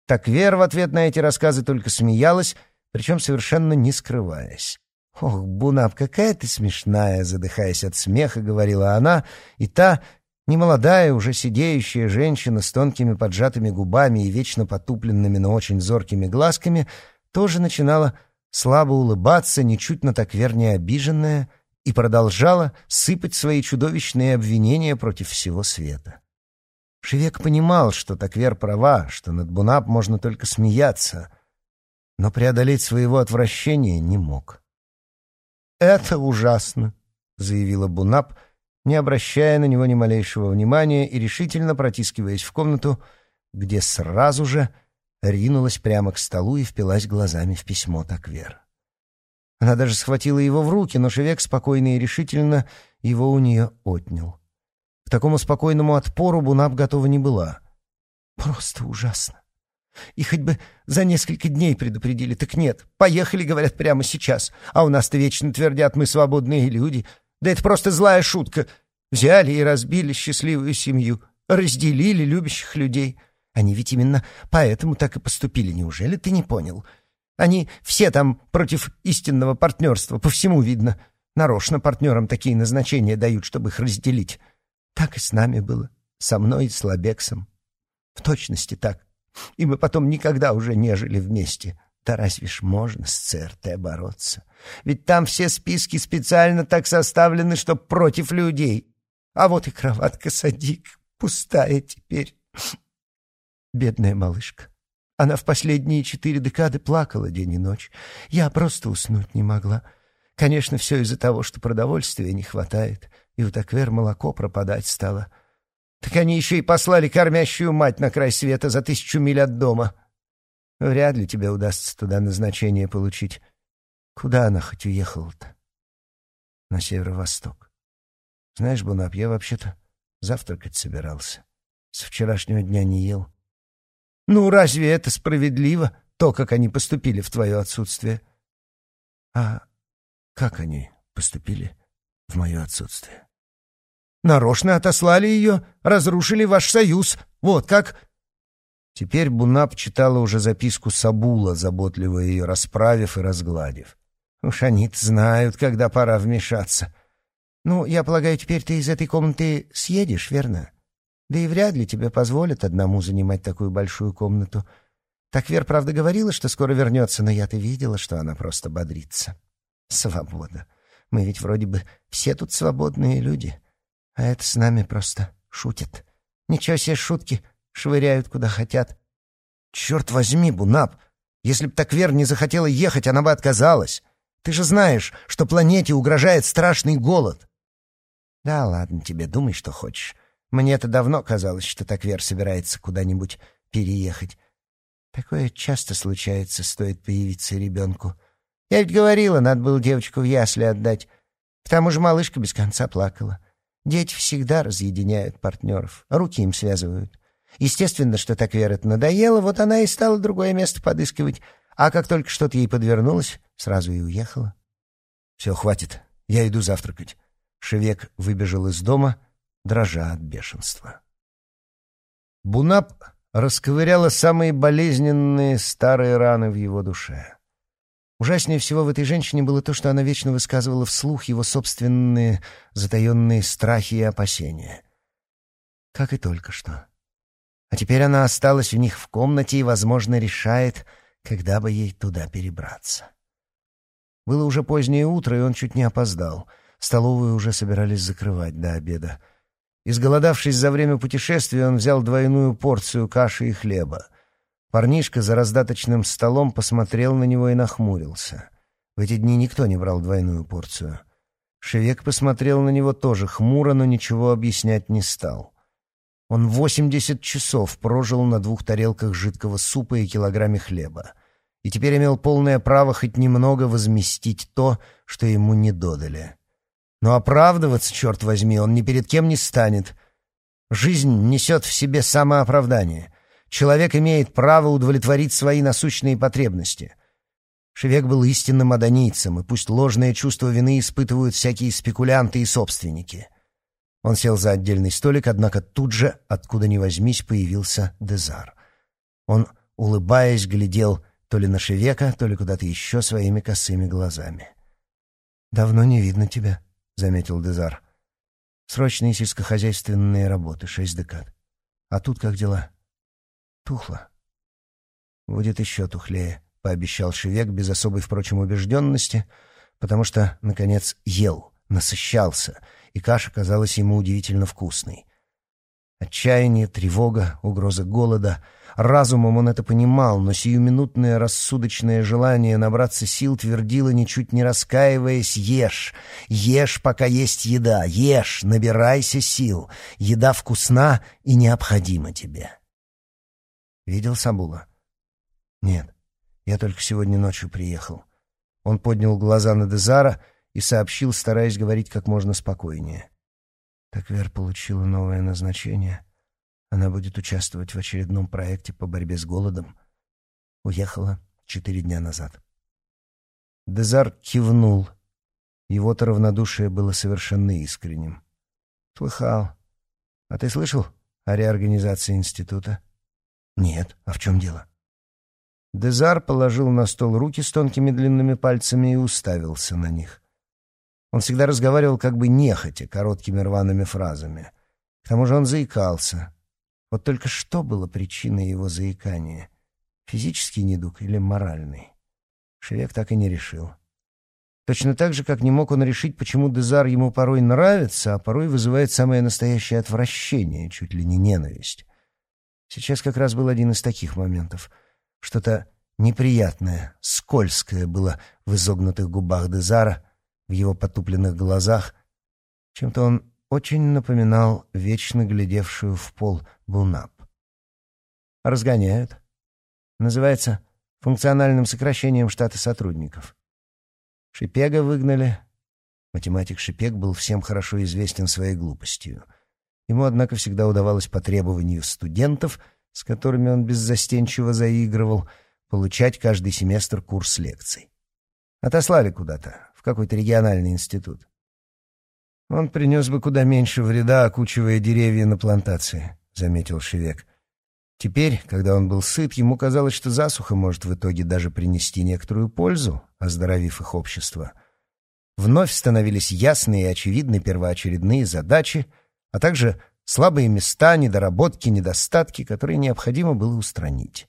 Так Вер в ответ на эти рассказы только смеялась причем совершенно не скрываясь. «Ох, Бунап, какая ты смешная!» — задыхаясь от смеха, говорила она, и та, немолодая, уже сидеющая женщина с тонкими поджатыми губами и вечно потупленными, но очень зоркими глазками, тоже начинала слабо улыбаться, ничуть на так вернее обиженная, и продолжала сыпать свои чудовищные обвинения против всего света. Шевек понимал, что Таквер права, что над Бунап можно только смеяться, но преодолеть своего отвращения не мог. «Это ужасно», — заявила Бунап, не обращая на него ни малейшего внимания и решительно протискиваясь в комнату, где сразу же ринулась прямо к столу и впилась глазами в письмо Таквер. Она даже схватила его в руки, но Шевек спокойно и решительно его у нее отнял. К такому спокойному отпору Бунап готова не была. «Просто ужасно. И хоть бы за несколько дней предупредили, так нет. Поехали, говорят, прямо сейчас. А у нас-то вечно твердят, мы свободные люди. Да это просто злая шутка. Взяли и разбили счастливую семью, разделили любящих людей». Они ведь именно поэтому так и поступили, неужели ты не понял? Они все там против истинного партнерства, по всему видно. Нарочно партнерам такие назначения дают, чтобы их разделить. Так и с нами было, со мной и с Лабексом. В точности так. И мы потом никогда уже не жили вместе. Да разве ж можно с ЦРТ бороться? Ведь там все списки специально так составлены, что против людей. А вот и кроватка Садик пустая теперь. Бедная малышка. Она в последние четыре декады плакала день и ночь. Я просто уснуть не могла. Конечно, все из-за того, что продовольствия не хватает, и у Таквер молоко пропадать стало. Так они еще и послали кормящую мать на край света за тысячу миль от дома. Вряд ли тебе удастся туда назначение получить. Куда она хоть уехала-то? На северо-восток. Знаешь, Бунап, я вообще-то завтракать собирался. С вчерашнего дня не ел. Ну, разве это справедливо, то, как они поступили в твое отсутствие? А как они поступили в мое отсутствие? Нарочно отослали ее, разрушили ваш союз. Вот как. Теперь Бунап читала уже записку Сабула, заботливо ее расправив и разгладив. Уж они знают, когда пора вмешаться. Ну, я полагаю, теперь ты из этой комнаты съедешь, верно? Да и вряд ли тебе позволят одному занимать такую большую комнату. Так Вер, правда, говорила, что скоро вернется, но я-то видела, что она просто бодрится. Свобода. Мы ведь вроде бы все тут свободные люди. А это с нами просто шутят. Ничего себе шутки, швыряют куда хотят. Черт возьми, Бунап, если б так Вер не захотела ехать, она бы отказалась. Ты же знаешь, что планете угрожает страшный голод. Да ладно тебе, думай, что хочешь. Мне-то давно казалось, что Таквер собирается куда-нибудь переехать. Такое часто случается, стоит появиться ребенку. Я ведь говорила, надо было девочку в ясли отдать. К тому же малышка без конца плакала. Дети всегда разъединяют партнеров, руки им связывают. Естественно, что Таквер это надоело, вот она и стала другое место подыскивать. А как только что-то ей подвернулось, сразу и уехала. Все, хватит, я иду завтракать. Шевек выбежал из дома — дрожа от бешенства. Бунап расковыряла самые болезненные старые раны в его душе. Ужаснее всего в этой женщине было то, что она вечно высказывала вслух его собственные затаенные страхи и опасения. Как и только что. А теперь она осталась у них в комнате и, возможно, решает, когда бы ей туда перебраться. Было уже позднее утро, и он чуть не опоздал. Столовую уже собирались закрывать до обеда. Изголодавшись за время путешествия, он взял двойную порцию каши и хлеба. Парнишка за раздаточным столом посмотрел на него и нахмурился. В эти дни никто не брал двойную порцию. Шевек посмотрел на него тоже хмуро, но ничего объяснять не стал. Он восемьдесят часов прожил на двух тарелках жидкого супа и килограмме хлеба, и теперь имел полное право хоть немного возместить то, что ему не додали. Но оправдываться, черт возьми, он ни перед кем не станет. Жизнь несет в себе самооправдание. Человек имеет право удовлетворить свои насущные потребности. Шевек был истинным адонийцем, и пусть ложное чувство вины испытывают всякие спекулянты и собственники. Он сел за отдельный столик, однако тут же, откуда ни возьмись, появился Дезар. Он, улыбаясь, глядел то ли на Шевека, то ли куда-то еще своими косыми глазами. «Давно не видно тебя», — заметил Дезар. «Срочные сельскохозяйственные работы, шесть декад. А тут как дела?» «Тухло». «Будет еще тухлее», — пообещал Шевек без особой, впрочем, убежденности, потому что, наконец, ел, насыщался, и каша казалась ему удивительно вкусной. Отчаяние, тревога, угроза голода. Разумом он это понимал, но сиюминутное рассудочное желание набраться сил твердило, ничуть не раскаиваясь, «Ешь! Ешь, пока есть еда! Ешь! Набирайся сил! Еда вкусна и необходима тебе!» Видел Сабула? Нет, я только сегодня ночью приехал. Он поднял глаза на Дезара и сообщил, стараясь говорить как можно спокойнее. Так Вер получила новое назначение. Она будет участвовать в очередном проекте по борьбе с голодом. Уехала четыре дня назад. Дезар кивнул. Его-то равнодушие было совершенно искренним. «Слыхал. А ты слышал о реорганизации института?» «Нет. А в чем дело?» Дезар положил на стол руки с тонкими длинными пальцами и уставился на них. Он всегда разговаривал как бы нехотя, короткими рваными фразами. К тому же он заикался. Вот только что было причиной его заикания? Физический недуг или моральный? Шевек так и не решил. Точно так же, как не мог он решить, почему Дезар ему порой нравится, а порой вызывает самое настоящее отвращение, чуть ли не ненависть. Сейчас как раз был один из таких моментов. Что-то неприятное, скользкое было в изогнутых губах Дезара — в его потупленных глазах. Чем-то он очень напоминал вечно глядевшую в пол Бунап. Разгоняют. Называется функциональным сокращением штата сотрудников. Шипега выгнали. Математик Шипег был всем хорошо известен своей глупостью. Ему, однако, всегда удавалось по требованию студентов, с которыми он беззастенчиво заигрывал, получать каждый семестр курс лекций. Отослали куда-то, в какой-то региональный институт. Он принес бы куда меньше вреда, окучивая деревья на плантации, — заметил Шевек. Теперь, когда он был сыт, ему казалось, что засуха может в итоге даже принести некоторую пользу, оздоровив их общество. Вновь становились ясные и очевидны первоочередные задачи, а также слабые места, недоработки, недостатки, которые необходимо было устранить.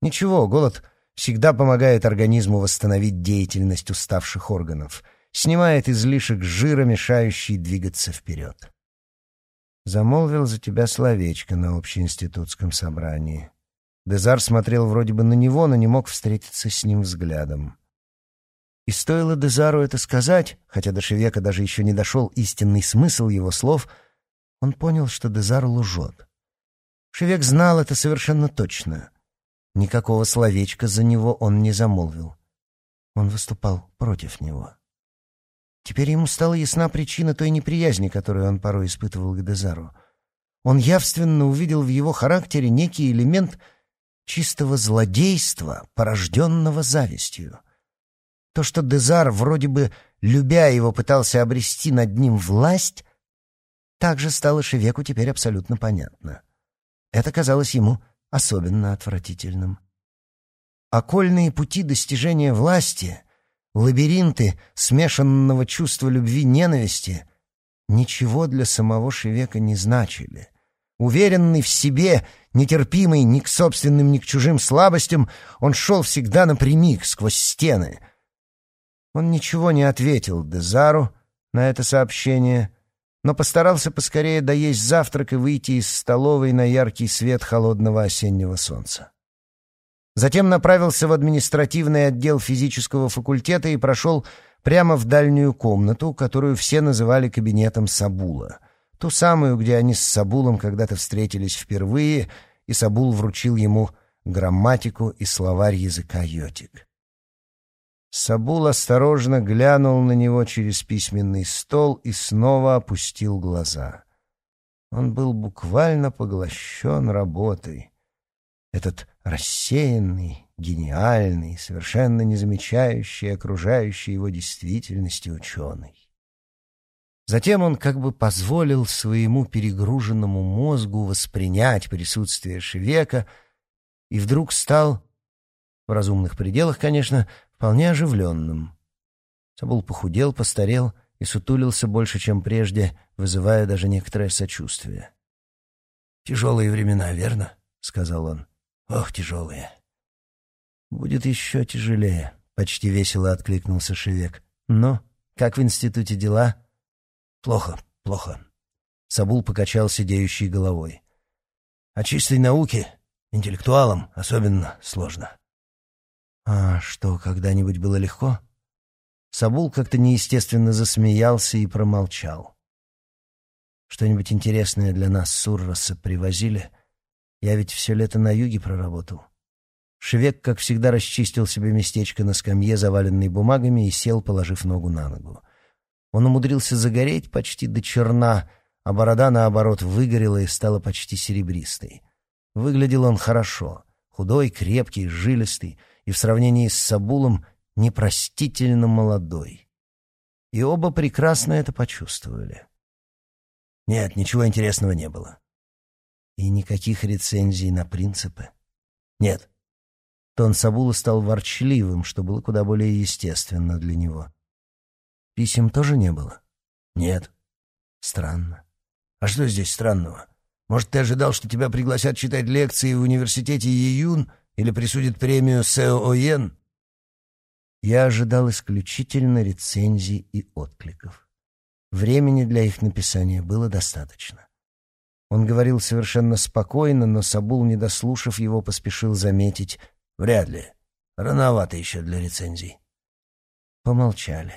Ничего, голод всегда помогает организму восстановить деятельность уставших органов, снимает излишек жира, мешающий двигаться вперед. Замолвил за тебя словечко на общеинститутском собрании. Дезар смотрел вроде бы на него, но не мог встретиться с ним взглядом. И стоило Дезару это сказать, хотя до Шевека даже еще не дошел истинный смысл его слов, он понял, что Дезар лжет. Шевек знал это совершенно точно. Никакого словечка за него он не замолвил. Он выступал против него. Теперь ему стала ясна причина той неприязни, которую он порой испытывал к Дезару. Он явственно увидел в его характере некий элемент чистого злодейства, порожденного завистью. То, что Дезар, вроде бы любя его, пытался обрести над ним власть, также стало Шевеку теперь абсолютно понятно. Это казалось ему особенно отвратительным. Окольные пути достижения власти, лабиринты смешанного чувства любви-ненависти ничего для самого Шевека не значили. Уверенный в себе, нетерпимый ни к собственным, ни к чужим слабостям, он шел всегда напрямик, сквозь стены. Он ничего не ответил Дезару на это сообщение, но постарался поскорее доесть завтрак и выйти из столовой на яркий свет холодного осеннего солнца. Затем направился в административный отдел физического факультета и прошел прямо в дальнюю комнату, которую все называли кабинетом Сабула. Ту самую, где они с Сабулом когда-то встретились впервые, и Сабул вручил ему грамматику и словарь языка йотик. Сабул осторожно глянул на него через письменный стол и снова опустил глаза. Он был буквально поглощен работой. Этот рассеянный, гениальный, совершенно не замечающий окружающей его действительности ученый. Затем он как бы позволил своему перегруженному мозгу воспринять присутствие Шевека и вдруг стал, в разумных пределах, конечно, вполне оживленным. Сабул похудел, постарел и сутулился больше, чем прежде, вызывая даже некоторое сочувствие. «Тяжелые времена, верно?» — сказал он. «Ох, тяжелые!» «Будет еще тяжелее», — почти весело откликнулся Шевек. «Но, как в институте дела?» «Плохо, плохо». Сабул покачал сидеющей головой. «О чистой науке, интеллектуалам особенно сложно». «А что, когда-нибудь было легко?» Сабул как-то неестественно засмеялся и промолчал. «Что-нибудь интересное для нас с Урроса привозили? Я ведь все лето на юге проработал». Шевек, как всегда, расчистил себе местечко на скамье, заваленной бумагами, и сел, положив ногу на ногу. Он умудрился загореть почти до черна, а борода, наоборот, выгорела и стала почти серебристой. Выглядел он хорошо, худой, крепкий, жилистый, и в сравнении с Сабулом непростительно молодой. И оба прекрасно это почувствовали. Нет, ничего интересного не было. И никаких рецензий на принципы? Нет. Тон Сабула стал ворчливым, что было куда более естественно для него. Писем тоже не было? Нет. Странно. А что здесь странного? Может, ты ожидал, что тебя пригласят читать лекции в университете Июн или присудят премию Сео? Я ожидал исключительно рецензий и откликов. Времени для их написания было достаточно. Он говорил совершенно спокойно, но Сабул, не дослушав его, поспешил заметить «Вряд ли. Рановато еще для рецензий». Помолчали.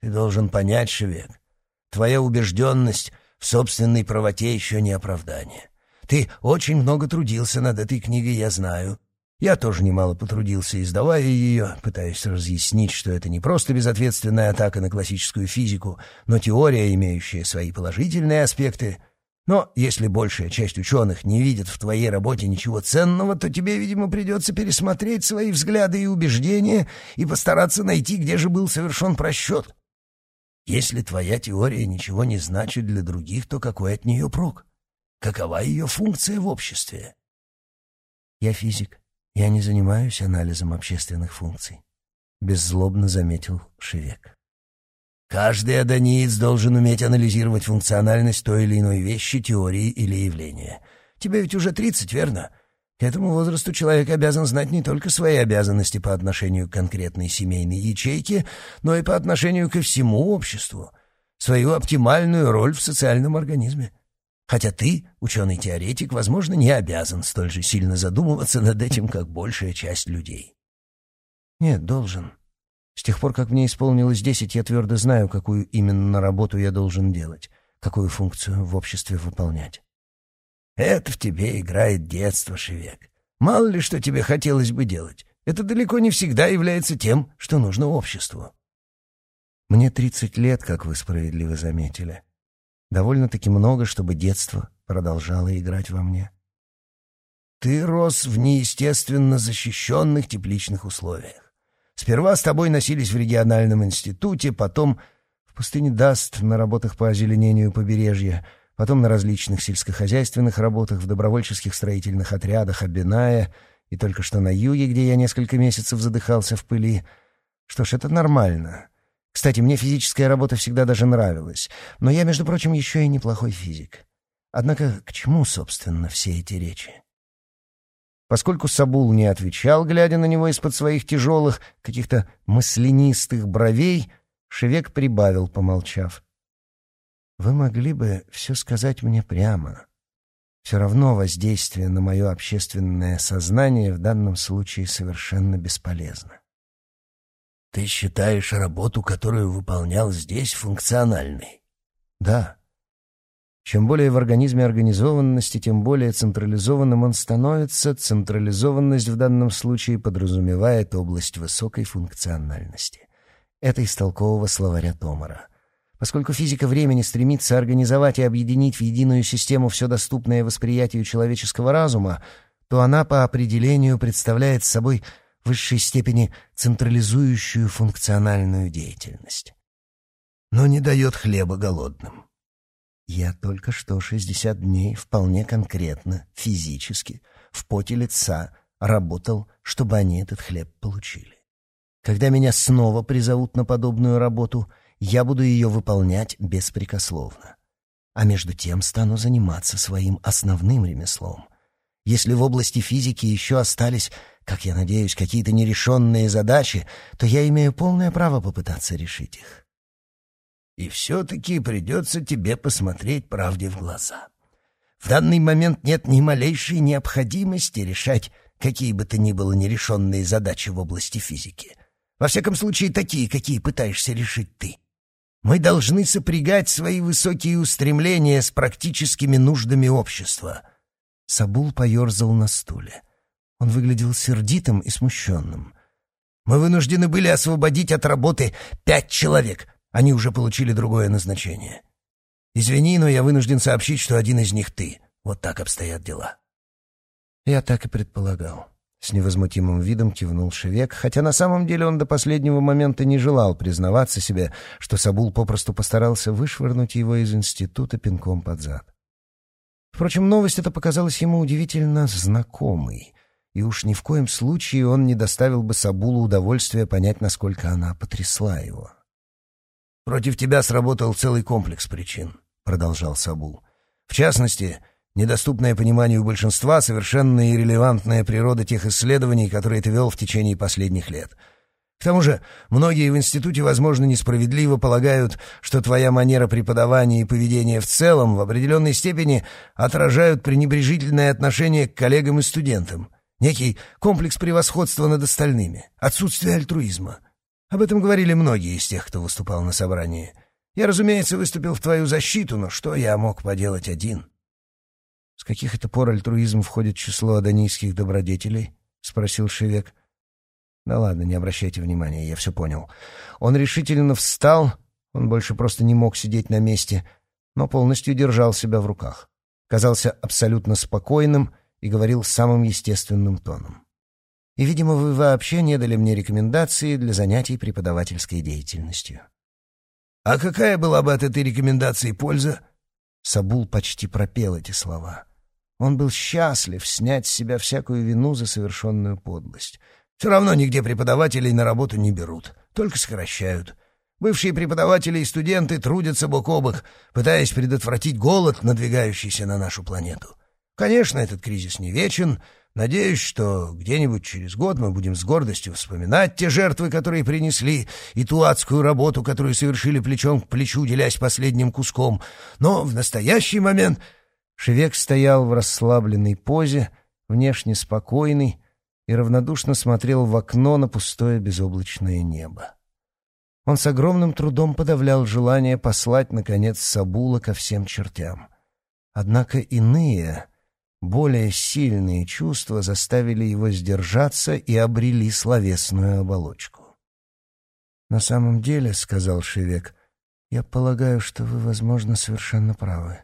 «Ты должен понять, Шевек, твоя убежденность в собственной правоте еще не оправдание. Ты очень много трудился над этой книгой, я знаю. Я тоже немало потрудился, издавая ее, пытаясь разъяснить, что это не просто безответственная атака на классическую физику, но теория, имеющая свои положительные аспекты. Но если большая часть ученых не видит в твоей работе ничего ценного, то тебе, видимо, придется пересмотреть свои взгляды и убеждения и постараться найти, где же был совершен просчет. Если твоя теория ничего не значит для других, то какой от нее прок? Какова ее функция в обществе? Я физик, «Я не занимаюсь анализом общественных функций», — беззлобно заметил Шевек. «Каждый адониец должен уметь анализировать функциональность той или иной вещи, теории или явления. Тебе ведь уже тридцать, верно? К этому возрасту человек обязан знать не только свои обязанности по отношению к конкретной семейной ячейке, но и по отношению ко всему обществу, свою оптимальную роль в социальном организме. Хотя ты, ученый-теоретик, возможно, не обязан столь же сильно задумываться над этим, как большая часть людей. Нет, должен. С тех пор, как мне исполнилось десять, я твердо знаю, какую именно работу я должен делать, какую функцию в обществе выполнять. Это в тебе играет детство, Шевек. Мало ли, что тебе хотелось бы делать. Это далеко не всегда является тем, что нужно обществу. Мне тридцать лет, как вы справедливо заметили. Довольно-таки много, чтобы детство продолжало играть во мне. Ты рос в неестественно защищенных тепличных условиях. Сперва с тобой носились в региональном институте, потом в пустыне Даст на работах по озеленению побережья, потом на различных сельскохозяйственных работах в добровольческих строительных отрядах Абиная и только что на юге, где я несколько месяцев задыхался в пыли. Что ж, это нормально. Кстати, мне физическая работа всегда даже нравилась, но я, между прочим, еще и неплохой физик. Однако к чему, собственно, все эти речи? Поскольку Сабул не отвечал, глядя на него из-под своих тяжелых, каких-то маслянистых бровей, Шевек прибавил, помолчав. «Вы могли бы все сказать мне прямо. Все равно воздействие на мое общественное сознание в данном случае совершенно бесполезно. Ты считаешь работу, которую выполнял здесь, функциональной? Да. Чем более в организме организованности, тем более централизованным он становится. Централизованность в данном случае подразумевает область высокой функциональности. Это из толкового словаря Томара. Поскольку физика времени стремится организовать и объединить в единую систему все доступное восприятию человеческого разума, то она по определению представляет собой высшей степени централизующую функциональную деятельность. Но не дает хлеба голодным. Я только что 60 дней вполне конкретно, физически, в поте лица работал, чтобы они этот хлеб получили. Когда меня снова призовут на подобную работу, я буду ее выполнять беспрекословно. А между тем стану заниматься своим основным ремеслом. Если в области физики еще остались, как я надеюсь, какие-то нерешенные задачи, то я имею полное право попытаться решить их. И все-таки придется тебе посмотреть правде в глаза. В данный момент нет ни малейшей необходимости решать какие бы то ни было нерешенные задачи в области физики. Во всяком случае, такие, какие пытаешься решить ты. Мы должны сопрягать свои высокие устремления с практическими нуждами общества. Сабул поерзал на стуле. Он выглядел сердитым и смущенным. Мы вынуждены были освободить от работы пять человек — они уже получили другое назначение. Извини, но я вынужден сообщить, что один из них ты. Вот так обстоят дела. Я так и предполагал. С невозмутимым видом кивнул Шевек, хотя на самом деле он до последнего момента не желал признаваться себе, что Сабул попросту постарался вышвырнуть его из института пинком под зад. Впрочем, новость эта показалась ему удивительно знакомой, и уж ни в коем случае он не доставил бы Сабулу удовольствия понять, насколько она потрясла его. «Против тебя сработал целый комплекс причин», — продолжал Сабул. «В частности, недоступное пониманию большинства совершенно иррелевантная природа тех исследований, которые ты вел в течение последних лет. К тому же, многие в институте, возможно, несправедливо полагают, что твоя манера преподавания и поведение в целом в определенной степени отражают пренебрежительное отношение к коллегам и студентам, некий комплекс превосходства над остальными, отсутствие альтруизма». Об этом говорили многие из тех, кто выступал на собрании. Я, разумеется, выступил в твою защиту, но что я мог поделать один? — С каких это пор альтруизм входит в число адонийских добродетелей? — спросил Шевек. — Да ладно, не обращайте внимания, я все понял. Он решительно встал, он больше просто не мог сидеть на месте, но полностью держал себя в руках. Казался абсолютно спокойным и говорил самым естественным тоном. — и, видимо, вы вообще не дали мне рекомендации для занятий преподавательской деятельностью. «А какая была бы от этой рекомендации польза?» Сабул почти пропел эти слова. Он был счастлив снять с себя всякую вину за совершенную подлость. Все равно нигде преподавателей на работу не берут, только сокращают. Бывшие преподаватели и студенты трудятся бок о бок, пытаясь предотвратить голод, надвигающийся на нашу планету. Конечно, этот кризис не вечен, Надеюсь, что где-нибудь через год мы будем с гордостью вспоминать те жертвы, которые принесли, и ту адскую работу, которую совершили плечом к плечу, делясь последним куском. Но в настоящий момент Шевек стоял в расслабленной позе, внешне спокойный, и равнодушно смотрел в окно на пустое безоблачное небо. Он с огромным трудом подавлял желание послать, наконец, Сабула ко всем чертям. Однако иные более сильные чувства заставили его сдержаться и обрели словесную оболочку. «На самом деле, — сказал Шевек, — я полагаю, что вы, возможно, совершенно правы».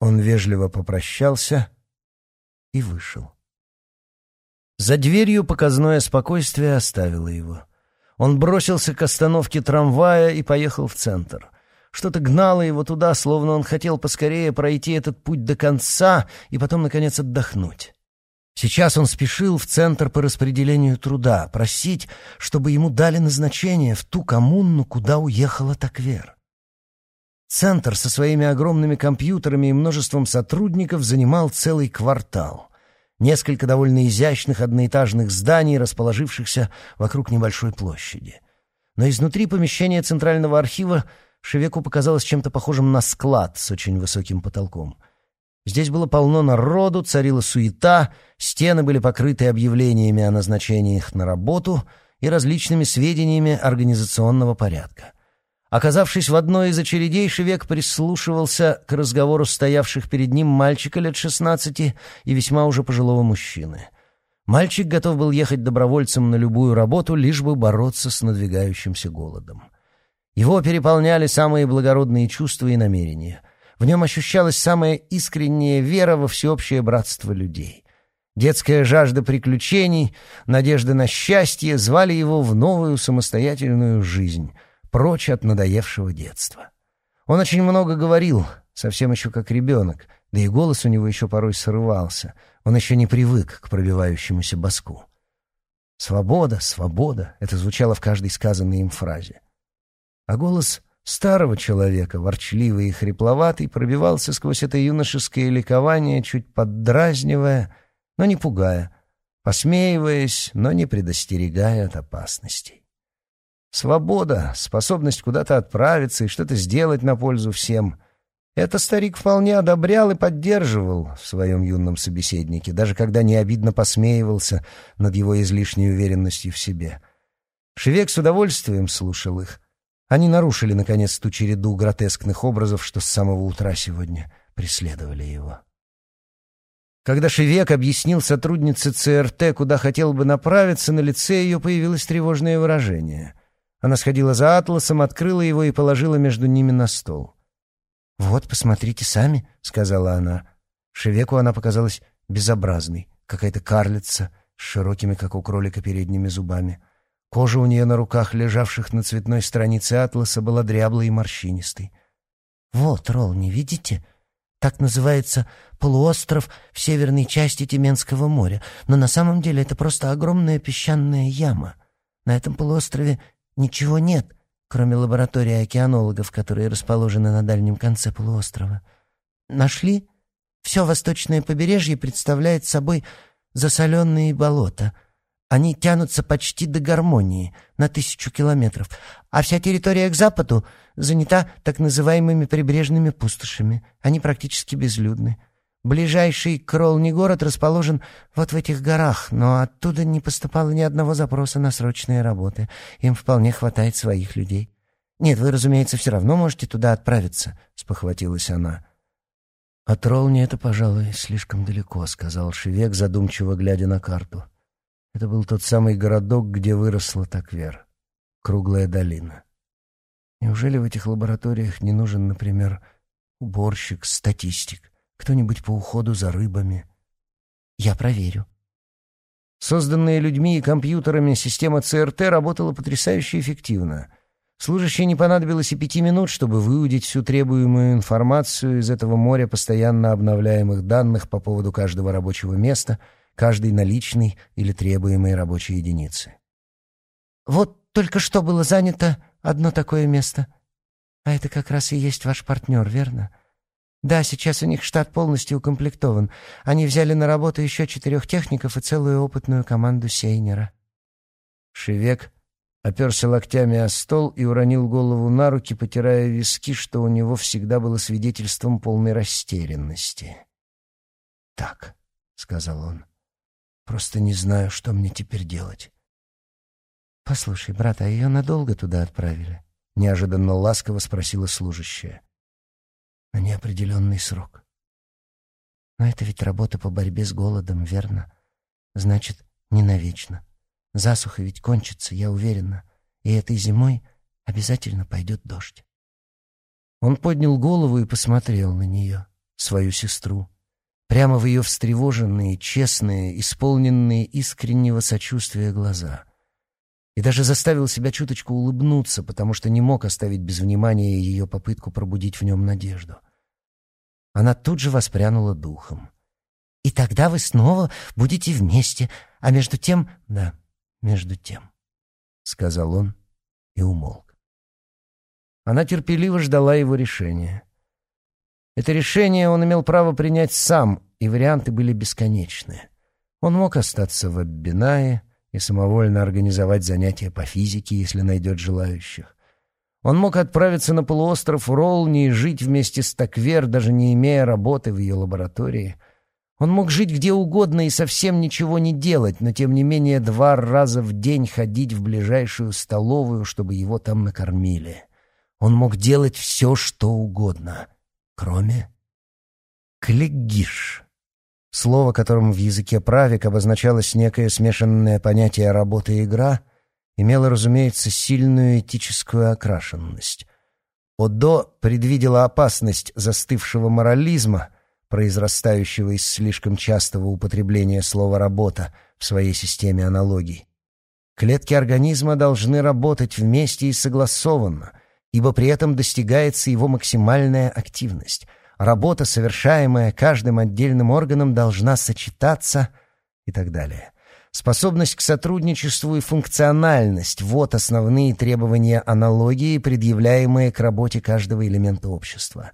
Он вежливо попрощался и вышел. За дверью показное спокойствие оставило его. Он бросился к остановке трамвая и поехал в центр — что-то гнало его туда, словно он хотел поскорее пройти этот путь до конца и потом, наконец, отдохнуть. Сейчас он спешил в Центр по распределению труда, просить, чтобы ему дали назначение в ту коммуну, куда уехала Таквер. Центр со своими огромными компьютерами и множеством сотрудников занимал целый квартал. Несколько довольно изящных одноэтажных зданий, расположившихся вокруг небольшой площади. Но изнутри помещения Центрального архива Шевеку показалось чем-то похожим на склад с очень высоким потолком. Здесь было полно народу, царила суета, стены были покрыты объявлениями о назначениях на работу и различными сведениями организационного порядка. Оказавшись в одной из очередей, Шевек прислушивался к разговору стоявших перед ним мальчика лет шестнадцати и весьма уже пожилого мужчины. Мальчик готов был ехать добровольцем на любую работу, лишь бы бороться с надвигающимся голодом. Его переполняли самые благородные чувства и намерения. В нем ощущалась самая искренняя вера во всеобщее братство людей. Детская жажда приключений, надежда на счастье звали его в новую самостоятельную жизнь, прочь от надоевшего детства. Он очень много говорил, совсем еще как ребенок, да и голос у него еще порой срывался. Он еще не привык к пробивающемуся баску. Свобода, свобода — это звучало в каждой сказанной им фразе. А голос старого человека, ворчливый и хрипловатый, пробивался сквозь это юношеское ликование, чуть поддразнивая, но не пугая, посмеиваясь, но не предостерегая от опасностей. Свобода, способность куда-то отправиться и что-то сделать на пользу всем — это старик вполне одобрял и поддерживал в своем юном собеседнике, даже когда не обидно посмеивался над его излишней уверенностью в себе. Шевек с удовольствием слушал их. Они нарушили, наконец, ту череду гротескных образов, что с самого утра сегодня преследовали его. Когда Шевек объяснил сотруднице ЦРТ, куда хотел бы направиться, на лице ее появилось тревожное выражение. Она сходила за атласом, открыла его и положила между ними на стол. «Вот, посмотрите сами», — сказала она. Шевеку она показалась безобразной, какая-то карлица с широкими, как у кролика, передними зубами. Кожа у нее на руках, лежавших на цветной странице атласа, была дряблой и морщинистой. «Вот, Ролл, не видите? Так называется полуостров в северной части Тюменского моря, но на самом деле это просто огромная песчаная яма. На этом полуострове ничего нет, кроме лаборатории океанологов, которые расположены на дальнем конце полуострова. Нашли? Все восточное побережье представляет собой засоленные болота. Они тянутся почти до гармонии, на тысячу километров, а вся территория к западу занята так называемыми прибрежными пустошами. Они практически безлюдны. Ближайший Кролний город расположен вот в этих горах, но оттуда не поступало ни одного запроса на срочные работы. Им вполне хватает своих людей. Нет, вы, разумеется, все равно можете туда отправиться, спохватилась она. От Ролни это, пожалуй, слишком далеко, сказал Шевек, задумчиво глядя на карту. Это был тот самый городок, где выросла Таквер. Круглая долина. Неужели в этих лабораториях не нужен, например, уборщик, статистик? Кто-нибудь по уходу за рыбами. Я проверю. Созданная людьми и компьютерами система ЦРТ работала потрясающе эффективно. Служащей не понадобилось и пяти минут, чтобы выудить всю требуемую информацию из этого моря постоянно обновляемых данных по поводу каждого рабочего места, каждой наличной или требуемой рабочей единицы. «Вот только что было занято одно такое место. А это как раз и есть ваш партнер, верно? Да, сейчас у них штат полностью укомплектован. Они взяли на работу еще четырех техников и целую опытную команду Сейнера. Шевек оперся локтями о стол и уронил голову на руки, потирая виски, что у него всегда было свидетельством полной растерянности. «Так», — сказал он, — «просто не знаю, что мне теперь делать». «Послушай, брат, а ее надолго туда отправили?» — неожиданно ласково спросила служащая на неопределенный срок. Но это ведь работа по борьбе с голодом, верно? Значит, не навечно. Засуха ведь кончится, я уверена, и этой зимой обязательно пойдет дождь. Он поднял голову и посмотрел на нее, свою сестру, прямо в ее встревоженные, честные, исполненные искреннего сочувствия глаза — и даже заставил себя чуточку улыбнуться, потому что не мог оставить без внимания ее попытку пробудить в нем надежду. Она тут же воспрянула духом. «И тогда вы снова будете вместе, а между тем...» «Да, между тем», — сказал он и умолк. Она терпеливо ждала его решения. Это решение он имел право принять сам, и варианты были бесконечны. Он мог остаться в Аббинае, и самовольно организовать занятия по физике, если найдет желающих. Он мог отправиться на полуостров Ролни и жить вместе с Таквер, даже не имея работы в ее лаборатории. Он мог жить где угодно и совсем ничего не делать, но тем не менее два раза в день ходить в ближайшую столовую, чтобы его там накормили. Он мог делать все, что угодно, кроме клегиш. Слово, которым в языке правик обозначалось некое смешанное понятие «работа» и «игра», имело, разумеется, сильную этическую окрашенность. Одо предвидела опасность застывшего морализма, произрастающего из слишком частого употребления слова «работа» в своей системе аналогий. Клетки организма должны работать вместе и согласованно, ибо при этом достигается его максимальная активность — работа, совершаемая каждым отдельным органом, должна сочетаться и так далее. Способность к сотрудничеству и функциональность — вот основные требования аналогии, предъявляемые к работе каждого элемента общества.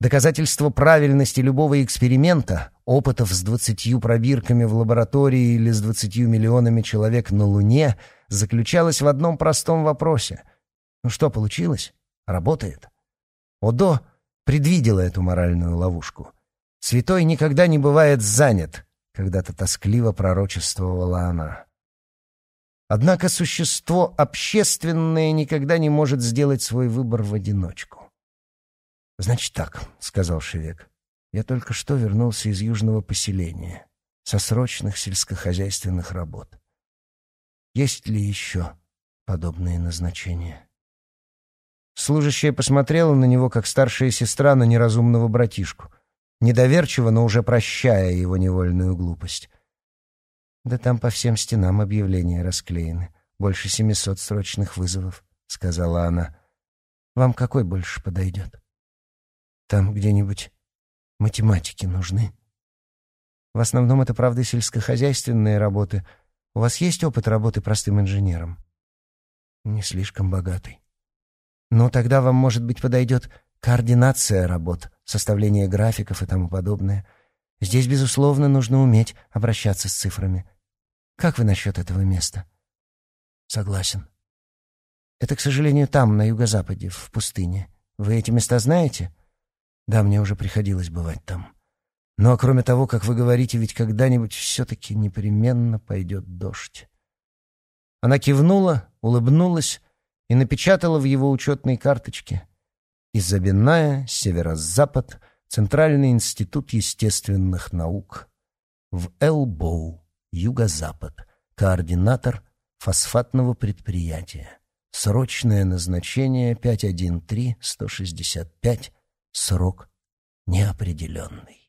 Доказательство правильности любого эксперимента, опытов с двадцатью пробирками в лаборатории или с двадцатью миллионами человек на Луне, заключалось в одном простом вопросе. Ну что, получилось? Работает? Одо предвидела эту моральную ловушку. Святой никогда не бывает занят, когда-то тоскливо пророчествовала она. Однако существо общественное никогда не может сделать свой выбор в одиночку. «Значит так», — сказал Шевек, — «я только что вернулся из южного поселения, со срочных сельскохозяйственных работ. Есть ли еще подобные назначения?» Служащая посмотрела на него, как старшая сестра на неразумного братишку — недоверчиво, но уже прощая его невольную глупость. «Да там по всем стенам объявления расклеены. Больше семисот срочных вызовов», — сказала она. «Вам какой больше подойдет?» «Там где-нибудь математики нужны». «В основном это, правда, сельскохозяйственные работы. У вас есть опыт работы простым инженером?» «Не слишком богатый». «Ну, тогда вам, может быть, подойдет координация работ, составление графиков и тому подобное. Здесь, безусловно, нужно уметь обращаться с цифрами. Как вы насчет этого места? Согласен. Это, к сожалению, там, на юго-западе, в пустыне. Вы эти места знаете? Да, мне уже приходилось бывать там. Но кроме того, как вы говорите, ведь когда-нибудь все-таки непременно пойдет дождь. Она кивнула, улыбнулась и напечатала в его учетной карточке — Изобиная, северо-запад, Центральный институт естественных наук. В Элбоу, юго-запад, координатор фосфатного предприятия. Срочное назначение 513-165, срок неопределенный.